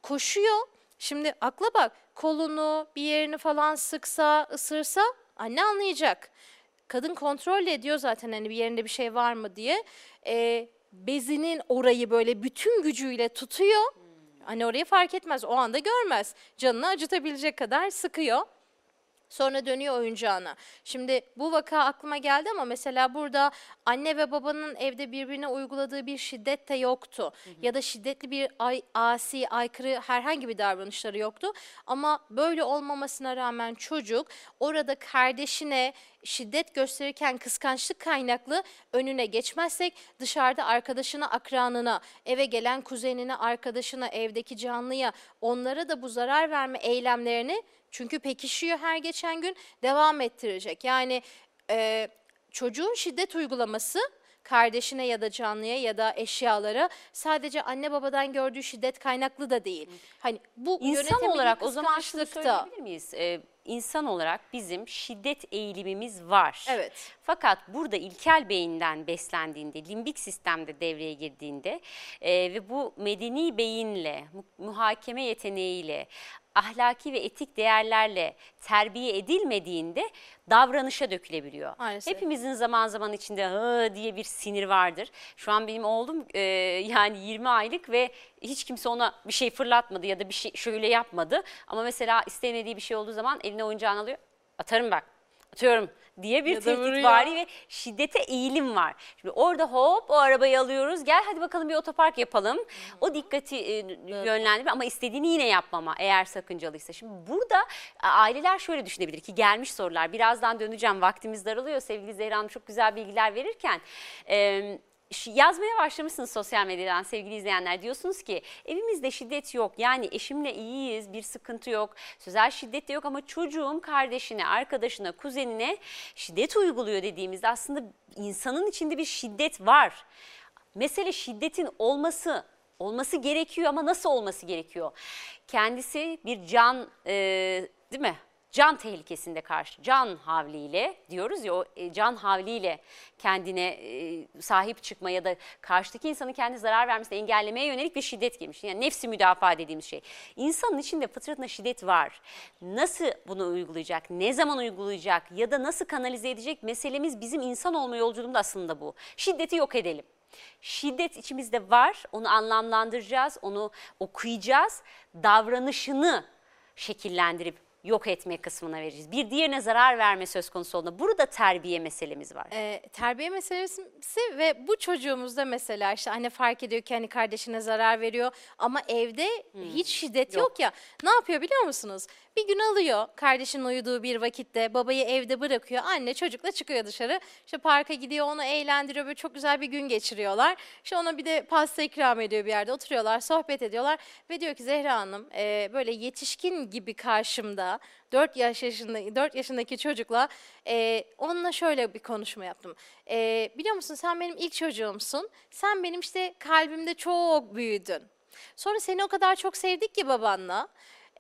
B: koşuyor. Şimdi akla bak kolunu bir yerini falan sıksa, ısırsa anne anlayacak. Kadın kontrol ediyor zaten hani bir yerinde bir şey var mı diye. Ee, bezinin orayı böyle bütün gücüyle tutuyor. Hani orayı fark etmez, o anda görmez. Canını acıtabilecek kadar sıkıyor. Sonra dönüyor oyuncağına. Şimdi bu vaka aklıma geldi ama mesela burada anne ve babanın evde birbirine uyguladığı bir şiddet de yoktu. Ya da şiddetli bir ay, asi, aykırı herhangi bir davranışları yoktu. Ama böyle olmamasına rağmen çocuk orada kardeşine şiddet gösterirken kıskançlık kaynaklı önüne geçmezsek dışarıda arkadaşına, akranına, eve gelen kuzenine, arkadaşına, evdeki canlıya onlara da bu zarar verme eylemlerini çünkü pekişiyor her geçen gün devam ettirecek. Yani e, çocuğun şiddet uygulaması kardeşine ya da canlıya ya da eşyalara sadece anne babadan gördüğü şiddet kaynaklı da değil. Hani bu
A: İnsan olarak o zaman şunu söyleyebilir miyiz? Ee, insan olarak bizim şiddet eğilimimiz var.
B: Evet.
A: Fakat burada ilkel beyinden beslendiğinde, limbik sistemde devreye girdiğinde e, ve bu medeni beyinle, mu- muhakeme yeteneğiyle, ahlaki ve etik değerlerle terbiye edilmediğinde davranışa dökülebiliyor.
B: Maalesef.
A: Hepimizin zaman zaman içinde hı diye bir sinir vardır. Şu an benim oğlum e, yani 20 aylık ve hiç kimse ona bir şey fırlatmadı ya da bir şey şöyle yapmadı. Ama mesela istemediği bir şey olduğu zaman eline oyuncağını alıyor. Atarım bak atıyorum diye bir tehditvari ve şiddete eğilim var. Şimdi orada hop o arabayı alıyoruz gel hadi bakalım bir otopark yapalım. O dikkati e, yönlendirme ama istediğini yine yapmama eğer sakıncalıysa. Şimdi burada a, aileler şöyle düşünebilir ki gelmiş sorular birazdan döneceğim vaktimiz daralıyor sevgili Zehra Hanım çok güzel bilgiler verirken. E, yazmaya başlamışsınız sosyal medyadan sevgili izleyenler. Diyorsunuz ki evimizde şiddet yok. Yani eşimle iyiyiz, bir sıkıntı yok. Sözel şiddet de yok ama çocuğum kardeşine, arkadaşına, kuzenine şiddet uyguluyor dediğimizde aslında insanın içinde bir şiddet var. Mesele şiddetin olması, olması gerekiyor ama nasıl olması gerekiyor? Kendisi bir can, e, değil mi? Can tehlikesinde karşı can havliyle diyoruz ya o e, can havliyle kendine e, sahip çıkma ya da karşıdaki insanın kendi zarar vermesini engellemeye yönelik bir şiddet girmiş. Yani nefsi müdafaa dediğimiz şey. İnsanın içinde fıtratında şiddet var. Nasıl bunu uygulayacak, ne zaman uygulayacak ya da nasıl kanalize edecek meselemiz bizim insan olma yolculuğunda aslında bu. Şiddeti yok edelim. Şiddet içimizde var, onu anlamlandıracağız, onu okuyacağız, davranışını şekillendirip yok etme kısmına vereceğiz. Bir diğerine zarar verme söz konusu olduğunda burada terbiye meselemiz var.
B: e, terbiye meselesi ve bu çocuğumuzda mesela işte anne fark ediyor ki hani kardeşine zarar veriyor ama evde hiç şiddet yok. ya. Ne yapıyor biliyor musunuz? Bir gün alıyor kardeşin uyuduğu bir vakitte babayı evde bırakıyor. Anne çocukla çıkıyor dışarı. İşte parka gidiyor onu eğlendiriyor böyle çok güzel bir gün geçiriyorlar. İşte ona bir de pasta ikram ediyor bir yerde oturuyorlar sohbet ediyorlar. Ve diyor ki Zehra Hanım e, böyle yetişkin gibi karşımda 4 yaş yaşında 4 yaşındaki çocukla e, onunla şöyle bir konuşma yaptım. E, biliyor musun sen benim ilk çocuğumsun. Sen benim işte kalbimde çok büyüdün. Sonra seni o kadar çok sevdik ki babanla.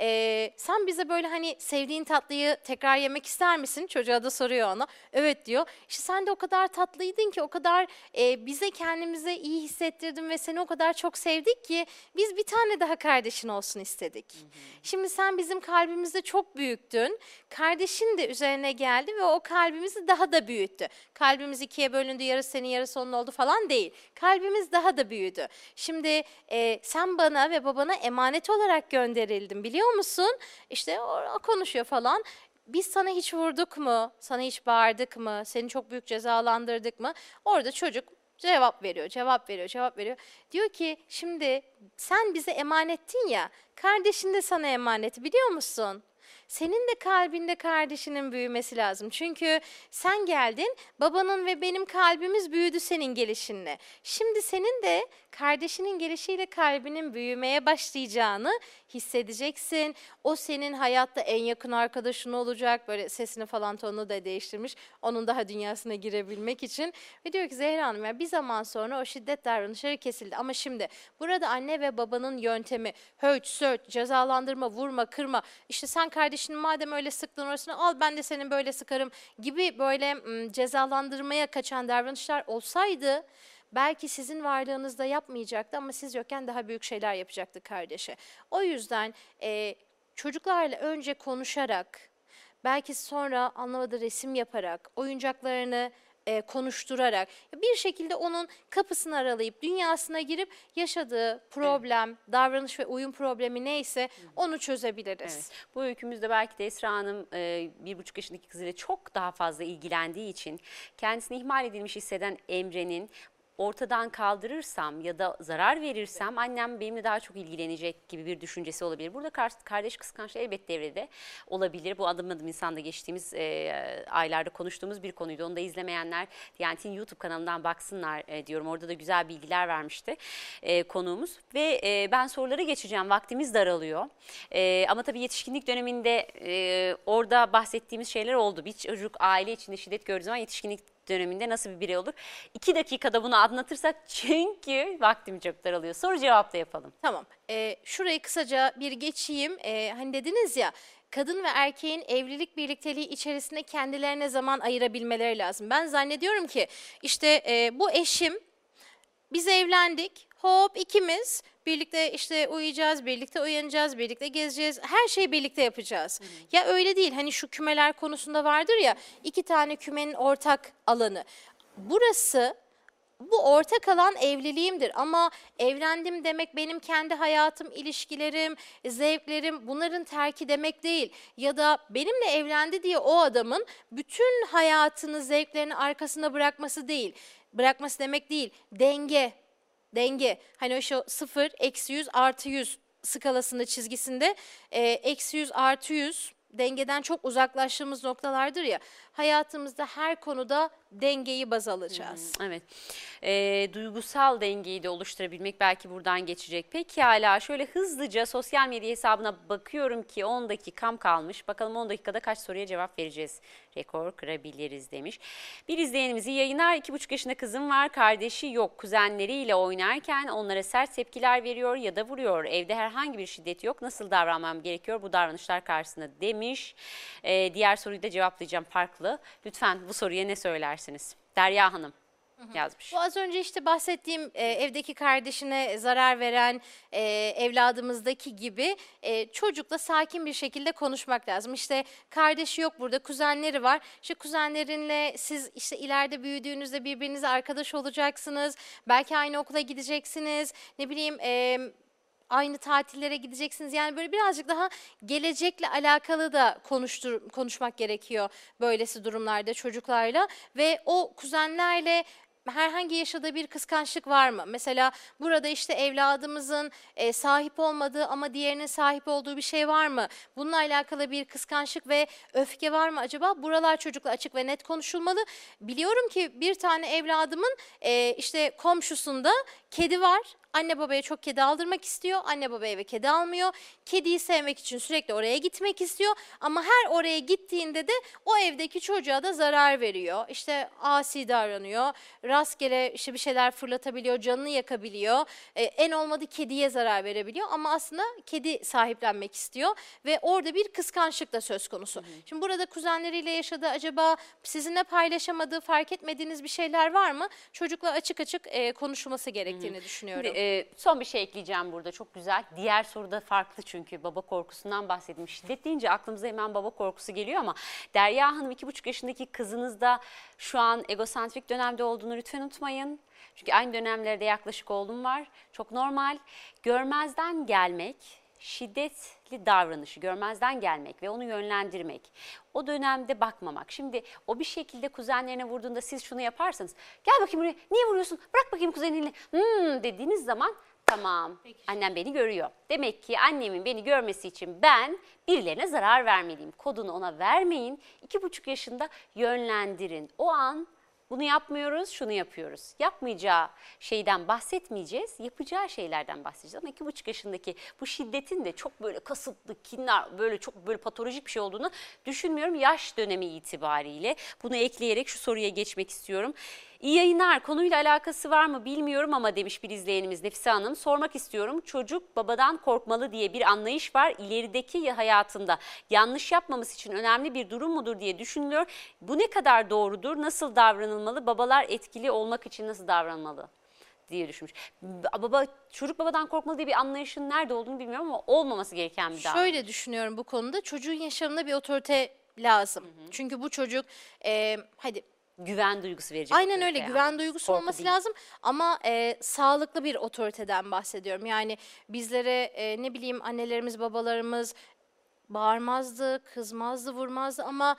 B: E, sen bize böyle hani sevdiğin tatlıyı tekrar yemek ister misin? Çocuğa da soruyor ona. Evet diyor. İşte sen de o kadar tatlıydın ki o kadar e, bize kendimize iyi hissettirdin ve seni o kadar çok sevdik ki biz bir tane daha kardeşin olsun istedik. Şimdi sen bizim kalbimizde çok büyüktün. Kardeşin de üzerine geldi ve o kalbimizi daha da büyüttü. Kalbimiz ikiye bölündü, yarısı senin yarısı onun oldu falan değil. Kalbimiz daha da büyüdü. Şimdi e, sen bana ve babana emanet olarak gönderildin biliyor musun? İşte o konuşuyor falan. Biz sana hiç vurduk mu? Sana hiç bağırdık mı? Seni çok büyük cezalandırdık mı? Orada çocuk cevap veriyor, cevap veriyor, cevap veriyor. Diyor ki şimdi sen bize emanettin ya, kardeşin de sana emanet biliyor musun? Senin de kalbinde kardeşinin büyümesi lazım. Çünkü sen geldin, babanın ve benim kalbimiz büyüdü senin gelişinle. Şimdi senin de kardeşinin gelişiyle kalbinin büyümeye başlayacağını hissedeceksin. O senin hayatta en yakın arkadaşın olacak. Böyle sesini falan tonunu da değiştirmiş. Onun daha dünyasına girebilmek için. Ve diyor ki Zehra Hanım ya bir zaman sonra o şiddet davranışları kesildi. Ama şimdi burada anne ve babanın yöntemi höç, söğüt, cezalandırma, vurma, kırma. İşte sen kardeşini madem öyle sıktın orasını al ben de seni böyle sıkarım gibi böyle cezalandırmaya kaçan davranışlar olsaydı belki sizin varlığınızda yapmayacaktı ama siz yokken daha büyük şeyler yapacaktı kardeşe. O yüzden e, çocuklarla önce konuşarak, belki sonra anlamadığı resim yaparak, oyuncaklarını e, konuşturarak bir şekilde onun kapısını aralayıp dünyasına girip yaşadığı problem, davranış ve uyum problemi neyse onu çözebiliriz.
A: Evet. Bu öykümüzde belki de Esra Hanım e, bir buçuk yaşındaki kızıyla çok daha fazla ilgilendiği için kendisini ihmal edilmiş hisseden Emre'nin ortadan kaldırırsam ya da zarar verirsem annem benimle daha çok ilgilenecek gibi bir düşüncesi olabilir. Burada kar- kardeş kıskançlığı elbet devrede olabilir. Bu adım adım insanda geçtiğimiz e, aylarda konuştuğumuz bir konuydu. Onu da izlemeyenler Diyanet'in YouTube kanalından baksınlar e, diyorum. Orada da güzel bilgiler vermişti e, konuğumuz. Ve e, ben sorulara geçeceğim. Vaktimiz daralıyor. E, ama tabii yetişkinlik döneminde e, orada bahsettiğimiz şeyler oldu. Bir çocuk aile içinde şiddet gördüğü zaman yetişkinlik döneminde nasıl bir birey olur? İki dakikada bunu anlatırsak çünkü vaktim çok daralıyor. Soru cevap da yapalım.
B: Tamam. Ee, şurayı kısaca bir geçeyim. Ee, hani dediniz ya kadın ve erkeğin evlilik birlikteliği içerisinde kendilerine zaman ayırabilmeleri lazım. Ben zannediyorum ki işte e, bu eşim biz evlendik. Hop ikimiz birlikte işte uyuyacağız, birlikte uyanacağız, birlikte gezeceğiz. Her şeyi birlikte yapacağız. Ya öyle değil. Hani şu kümeler konusunda vardır ya iki tane kümenin ortak alanı. Burası bu ortak alan evliliğimdir ama evlendim demek benim kendi hayatım, ilişkilerim, zevklerim bunların terki demek değil. Ya da benimle evlendi diye o adamın bütün hayatını, zevklerini arkasında bırakması değil. Bırakması demek değil. Denge, denge. Hani o şu 0, eksi 100, artı 100 skalasında çizgisinde e, eksi 100 artı 100 dengeden çok uzaklaştığımız noktalardır ya. Hayatımızda her konuda dengeyi baz alacağız.
A: Evet. Ee, duygusal dengeyi de oluşturabilmek belki buradan geçecek. Peki hala şöyle hızlıca sosyal medya hesabına bakıyorum ki 10 dakikam kalmış. Bakalım 10 dakikada kaç soruya cevap vereceğiz. Rekor kırabiliriz demiş. Bir izleyenimiz iyi yayınlar. 2,5 yaşında kızım var. Kardeşi yok. Kuzenleriyle oynarken onlara sert tepkiler veriyor ya da vuruyor. Evde herhangi bir şiddet yok. Nasıl davranmam gerekiyor bu davranışlar karşısında demiş. Ee, diğer soruyu da cevaplayacağım farklı. Lütfen bu soruya ne söylersiniz? Derya Hanım yazmış.
B: Bu az önce işte bahsettiğim e, evdeki kardeşine zarar veren e, evladımızdaki gibi e, çocukla sakin bir şekilde konuşmak lazım. İşte kardeşi yok burada, kuzenleri var. İşte kuzenlerinle siz işte ileride büyüdüğünüzde birbirinize arkadaş olacaksınız. Belki aynı okula gideceksiniz. Ne bileyim e, aynı tatillere gideceksiniz. Yani böyle birazcık daha gelecekle alakalı da konuştur, konuşmak gerekiyor böylesi durumlarda çocuklarla. Ve o kuzenlerle herhangi yaşadığı bir kıskançlık var mı? Mesela burada işte evladımızın e, sahip olmadığı ama diğerinin sahip olduğu bir şey var mı? Bununla alakalı bir kıskançlık ve öfke var mı acaba? Buralar çocukla açık ve net konuşulmalı. Biliyorum ki bir tane evladımın e, işte komşusunda kedi var. Anne babaya çok kedi aldırmak istiyor. Anne baba eve kedi almıyor. Kediyi sevmek için sürekli oraya gitmek istiyor. Ama her oraya gittiğinde de o evdeki çocuğa da zarar veriyor. İşte asi davranıyor. Rastgele işte bir şeyler fırlatabiliyor, canını yakabiliyor. Ee, en olmadı kediye zarar verebiliyor. Ama aslında kedi sahiplenmek istiyor. Ve orada bir kıskançlık da söz konusu. Şimdi burada kuzenleriyle yaşadığı acaba sizinle paylaşamadığı, fark etmediğiniz bir şeyler var mı? Çocukla açık açık e, konuşulması gerektiğini düşünüyorum.
A: Şimdi, e, son bir şey ekleyeceğim burada çok güzel. Diğer soruda farklı çünkü baba korkusundan bahsettim. Şiddet deyince aklımıza hemen baba korkusu geliyor ama Derya Hanım iki buçuk yaşındaki kızınızda şu an egosantrik dönemde olduğunu lütfen unutmayın. Çünkü aynı dönemlerde yaklaşık oğlum var. Çok normal. Görmezden gelmek, şiddetli davranışı görmezden gelmek ve onu yönlendirmek. O dönemde bakmamak. Şimdi o bir şekilde kuzenlerine vurduğunda siz şunu yaparsanız gel bakayım buraya niye vuruyorsun bırak bakayım kuzenini hmm, dediğiniz zaman tamam annem beni görüyor. Demek ki annemin beni görmesi için ben birilerine zarar vermeliyim. Kodunu ona vermeyin. İki buçuk yaşında yönlendirin. O an bunu yapmıyoruz, şunu yapıyoruz. Yapmayacağı şeyden bahsetmeyeceğiz, yapacağı şeylerden bahsedeceğiz. Ama iki buçuk yaşındaki bu şiddetin de çok böyle kasıtlı, kinler, böyle çok böyle patolojik bir şey olduğunu düşünmüyorum yaş dönemi itibariyle. Bunu ekleyerek şu soruya geçmek istiyorum. İyi yayınlar. Konuyla alakası var mı bilmiyorum ama demiş bir izleyenimiz Nefise Hanım. Sormak istiyorum. Çocuk babadan korkmalı diye bir anlayış var. İlerideki hayatında yanlış yapmaması için önemli bir durum mudur diye düşünülüyor. Bu ne kadar doğrudur? Nasıl davranılmalı? Babalar etkili olmak için nasıl davranmalı? diye düşünmüş. Baba çocuk babadan korkmalı diye bir anlayışın nerede olduğunu bilmiyorum ama olmaması gereken bir davranış.
B: Şöyle düşünüyorum bu konuda. Çocuğun yaşamında bir otorite lazım. Çünkü bu çocuk e, hadi
A: güven duygusu verecek.
B: Aynen öyle
A: yani.
B: güven duygusu
A: Korku
B: olması
A: değil.
B: lazım ama e, sağlıklı bir otoriteden bahsediyorum. Yani bizlere e, ne bileyim annelerimiz babalarımız bağırmazdı, kızmazdı, vurmazdı ama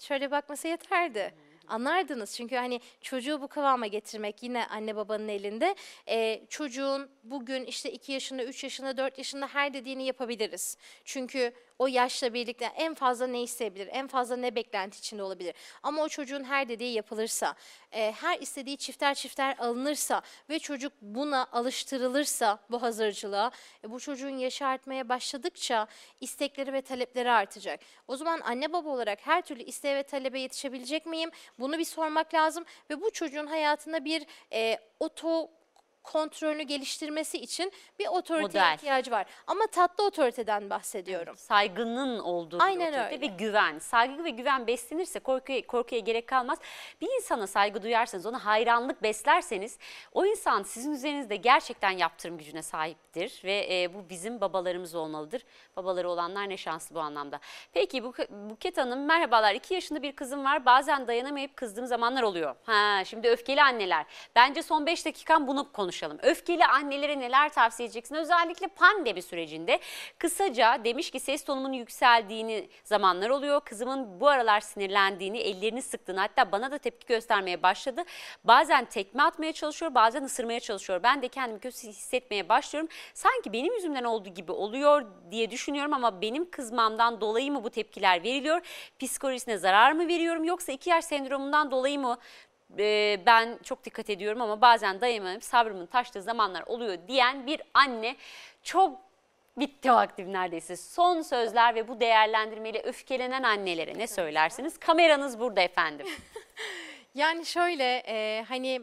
B: şöyle bakmasa yeterdi. Anlardınız çünkü hani çocuğu bu kıvama getirmek yine anne babanın elinde. E, çocuğun bugün işte 2 yaşında, 3 yaşında, 4 yaşında her dediğini yapabiliriz. Çünkü o yaşla birlikte en fazla ne isteyebilir, en fazla ne beklenti içinde olabilir. Ama o çocuğun her dediği yapılırsa, e, her istediği çifter çifter alınırsa ve çocuk buna alıştırılırsa bu hazırcılığa, e, bu çocuğun yaşı artmaya başladıkça istekleri ve talepleri artacak. O zaman anne baba olarak her türlü isteğe ve talebe yetişebilecek miyim? Bunu bir sormak lazım ve bu çocuğun hayatında bir e, oto kontrolünü geliştirmesi için bir otoriteye
A: Model.
B: ihtiyacı var. Ama tatlı otoriteden bahsediyorum.
A: saygının olduğu bir
B: Aynen
A: otorite
B: öyle.
A: ve güven. Saygı ve güven beslenirse korkuya, korkuya gerek kalmaz. Bir insana saygı duyarsanız, ona hayranlık beslerseniz o insan sizin üzerinizde gerçekten yaptırım gücüne sahiptir ve e, bu bizim babalarımız olmalıdır. Babaları olanlar ne şanslı bu anlamda. Peki Buk- Buket Hanım merhabalar. 2 yaşında bir kızım var. Bazen dayanamayıp kızdığım zamanlar oluyor. Ha, şimdi öfkeli anneler. Bence son 5 dakikam bunu konuşalım. Öfkeli annelere neler tavsiye edeceksin? Özellikle pandemi sürecinde kısaca demiş ki ses tonumun yükseldiğini zamanlar oluyor. Kızımın bu aralar sinirlendiğini, ellerini sıktığını hatta bana da tepki göstermeye başladı. Bazen tekme atmaya çalışıyor, bazen ısırmaya çalışıyor. Ben de kendimi kötü hissetmeye başlıyorum. Sanki benim yüzümden olduğu gibi oluyor diye düşünüyorum ama benim kızmamdan dolayı mı bu tepkiler veriliyor? Psikolojisine zarar mı veriyorum yoksa iki yaş sendromundan dolayı mı e, ben çok dikkat ediyorum ama bazen dayanamıp sabrımın taştığı zamanlar oluyor diyen bir anne çok bitti vaktim neredeyse. Son sözler ve bu değerlendirmeyle öfkelenen annelere ne söylersiniz? Kameranız burada efendim.
B: Yani şöyle e, hani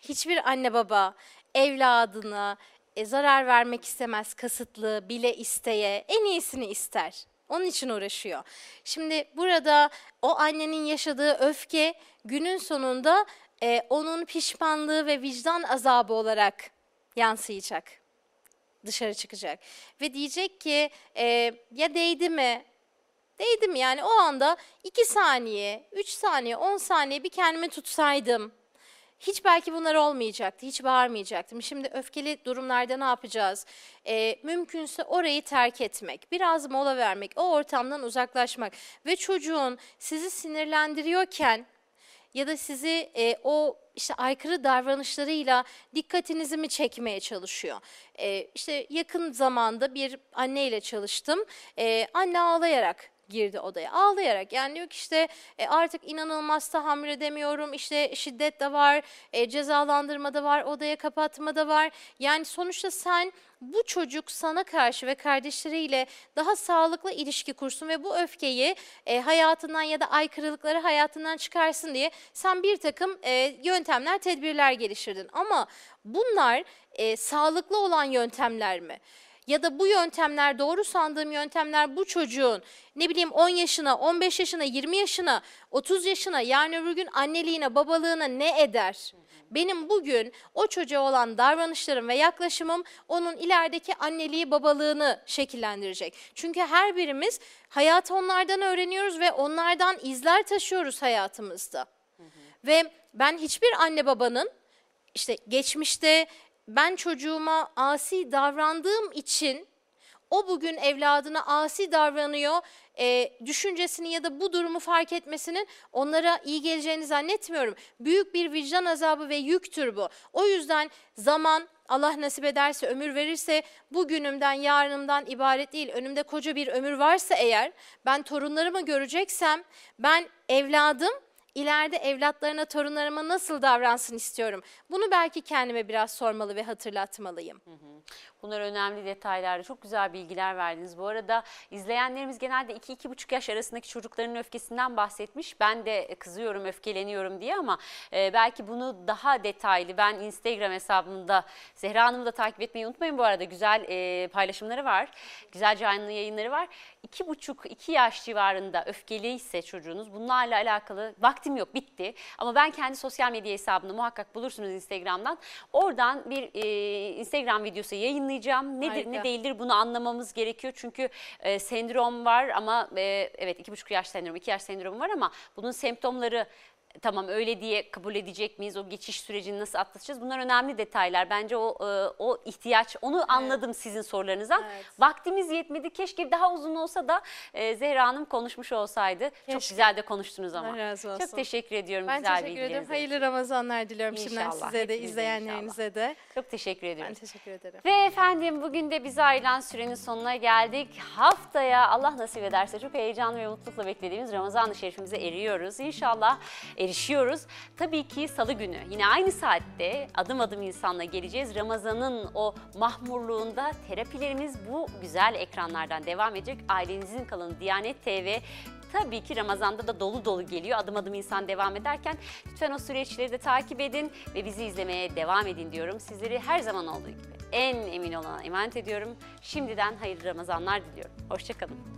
B: hiçbir anne baba evladına e, zarar vermek istemez kasıtlı bile isteye en iyisini ister. Onun için uğraşıyor. Şimdi burada o annenin yaşadığı öfke günün sonunda e, onun pişmanlığı ve vicdan azabı olarak yansıyacak dışarı çıkacak. Ve diyecek ki e, ya değdi mi? Değdi mi yani o anda 2 saniye, 3 saniye, 10 saniye bir kendimi tutsaydım. Hiç belki bunlar olmayacaktı, hiç bağırmayacaktım. Şimdi öfkeli durumlarda ne yapacağız? E, mümkünse orayı terk etmek, biraz mola vermek, o ortamdan uzaklaşmak. Ve çocuğun sizi sinirlendiriyorken ya da sizi e, o işte aykırı davranışlarıyla dikkatinizi mi çekmeye çalışıyor? E, işte yakın zamanda bir anneyle çalıştım. E, anne ağlayarak girdi odaya. Ağlayarak yani diyor ki işte e, artık inanılmaz tahammül edemiyorum. İşte şiddet de var, e, cezalandırma da var, odaya kapatma da var. Yani sonuçta sen bu çocuk sana karşı ve kardeşleriyle daha sağlıklı ilişki kursun ve bu öfkeyi e, hayatından ya da aykırılıkları hayatından çıkarsın diye sen bir takım e, yöntemler, tedbirler geliştirdin. Ama bunlar e, sağlıklı olan yöntemler mi? Ya da bu yöntemler doğru sandığım yöntemler bu çocuğun ne bileyim 10 yaşına, 15 yaşına, 20 yaşına, 30 yaşına yarın öbür gün anneliğine, babalığına ne eder? Benim bugün o çocuğa olan davranışlarım ve yaklaşımım onun ilerideki anneliği, babalığını şekillendirecek. Çünkü her birimiz hayatı onlardan öğreniyoruz ve onlardan izler taşıyoruz hayatımızda. Ve ben hiçbir anne babanın işte geçmişte ben çocuğuma asi davrandığım için o bugün evladına asi davranıyor e, düşüncesini ya da bu durumu fark etmesinin onlara iyi geleceğini zannetmiyorum. Büyük bir vicdan azabı ve yüktür bu. O yüzden zaman Allah nasip ederse ömür verirse bugünümden yarınımdan ibaret değil. Önümde koca bir ömür varsa eğer ben torunlarımı göreceksem ben evladım ileride evlatlarına, torunlarıma nasıl davransın istiyorum. Bunu belki kendime biraz sormalı ve hatırlatmalıyım.
A: Bunlar önemli detaylar. Çok güzel bilgiler verdiniz. Bu arada izleyenlerimiz genelde 2-2,5 yaş arasındaki çocukların öfkesinden bahsetmiş. Ben de kızıyorum, öfkeleniyorum diye ama e, belki bunu daha detaylı ben Instagram hesabımda Zehra Hanım'ı da takip etmeyi unutmayın bu arada. Güzel e, paylaşımları var. Güzel canlı yayınları var. 2,5-2 yaş civarında öfkeli ise çocuğunuz bunlarla alakalı vaktim yok bitti. Ama ben kendi sosyal medya hesabımda muhakkak bulursunuz Instagram'dan. Oradan bir e, Instagram videosu yayınlayacağım. Nedir
B: Harika.
A: ne değildir bunu anlamamız gerekiyor. Çünkü e, sendrom var ama e, evet iki buçuk yaş sendromu, iki yaş sendromu var ama bunun semptomları tamam öyle diye kabul edecek miyiz? O geçiş sürecini nasıl atlatacağız? Bunlar önemli detaylar. Bence o e, o ihtiyaç onu anladım sizin sorularınızdan.
B: Evet.
A: Vaktimiz yetmedi. Keşke daha uzun olsa da e, Zehra Hanım konuşmuş olsaydı. Çok
B: Keşke.
A: güzel de konuştunuz ama.
B: Allah razı olsun.
A: Çok teşekkür ediyorum
B: Ben
A: güzel
B: teşekkür ederim. Hayırlı Ramazanlar diliyorum şimdiden size de, izleyenlerinize de.
A: Çok teşekkür ediyorum.
B: Ben teşekkür ederim.
A: Ve efendim bugün de bize ayrılan sürenin sonuna geldik. Haftaya Allah nasip ederse çok heyecanlı ve mutlulukla beklediğimiz Ramazan-ı Şerifimize eriyoruz. İnşallah erişiyoruz. Tabii ki salı günü yine aynı saatte adım adım insanla geleceğiz. Ramazan'ın o mahmurluğunda terapilerimiz bu güzel ekranlardan devam edecek. Ailenizin kalın Diyanet TV tabii ki Ramazan'da da dolu dolu geliyor. Adım adım insan devam ederken lütfen o süreçleri de takip edin ve bizi izlemeye devam edin diyorum. Sizleri her zaman olduğu gibi en emin olana emanet ediyorum. Şimdiden hayırlı Ramazanlar diliyorum. Hoşçakalın.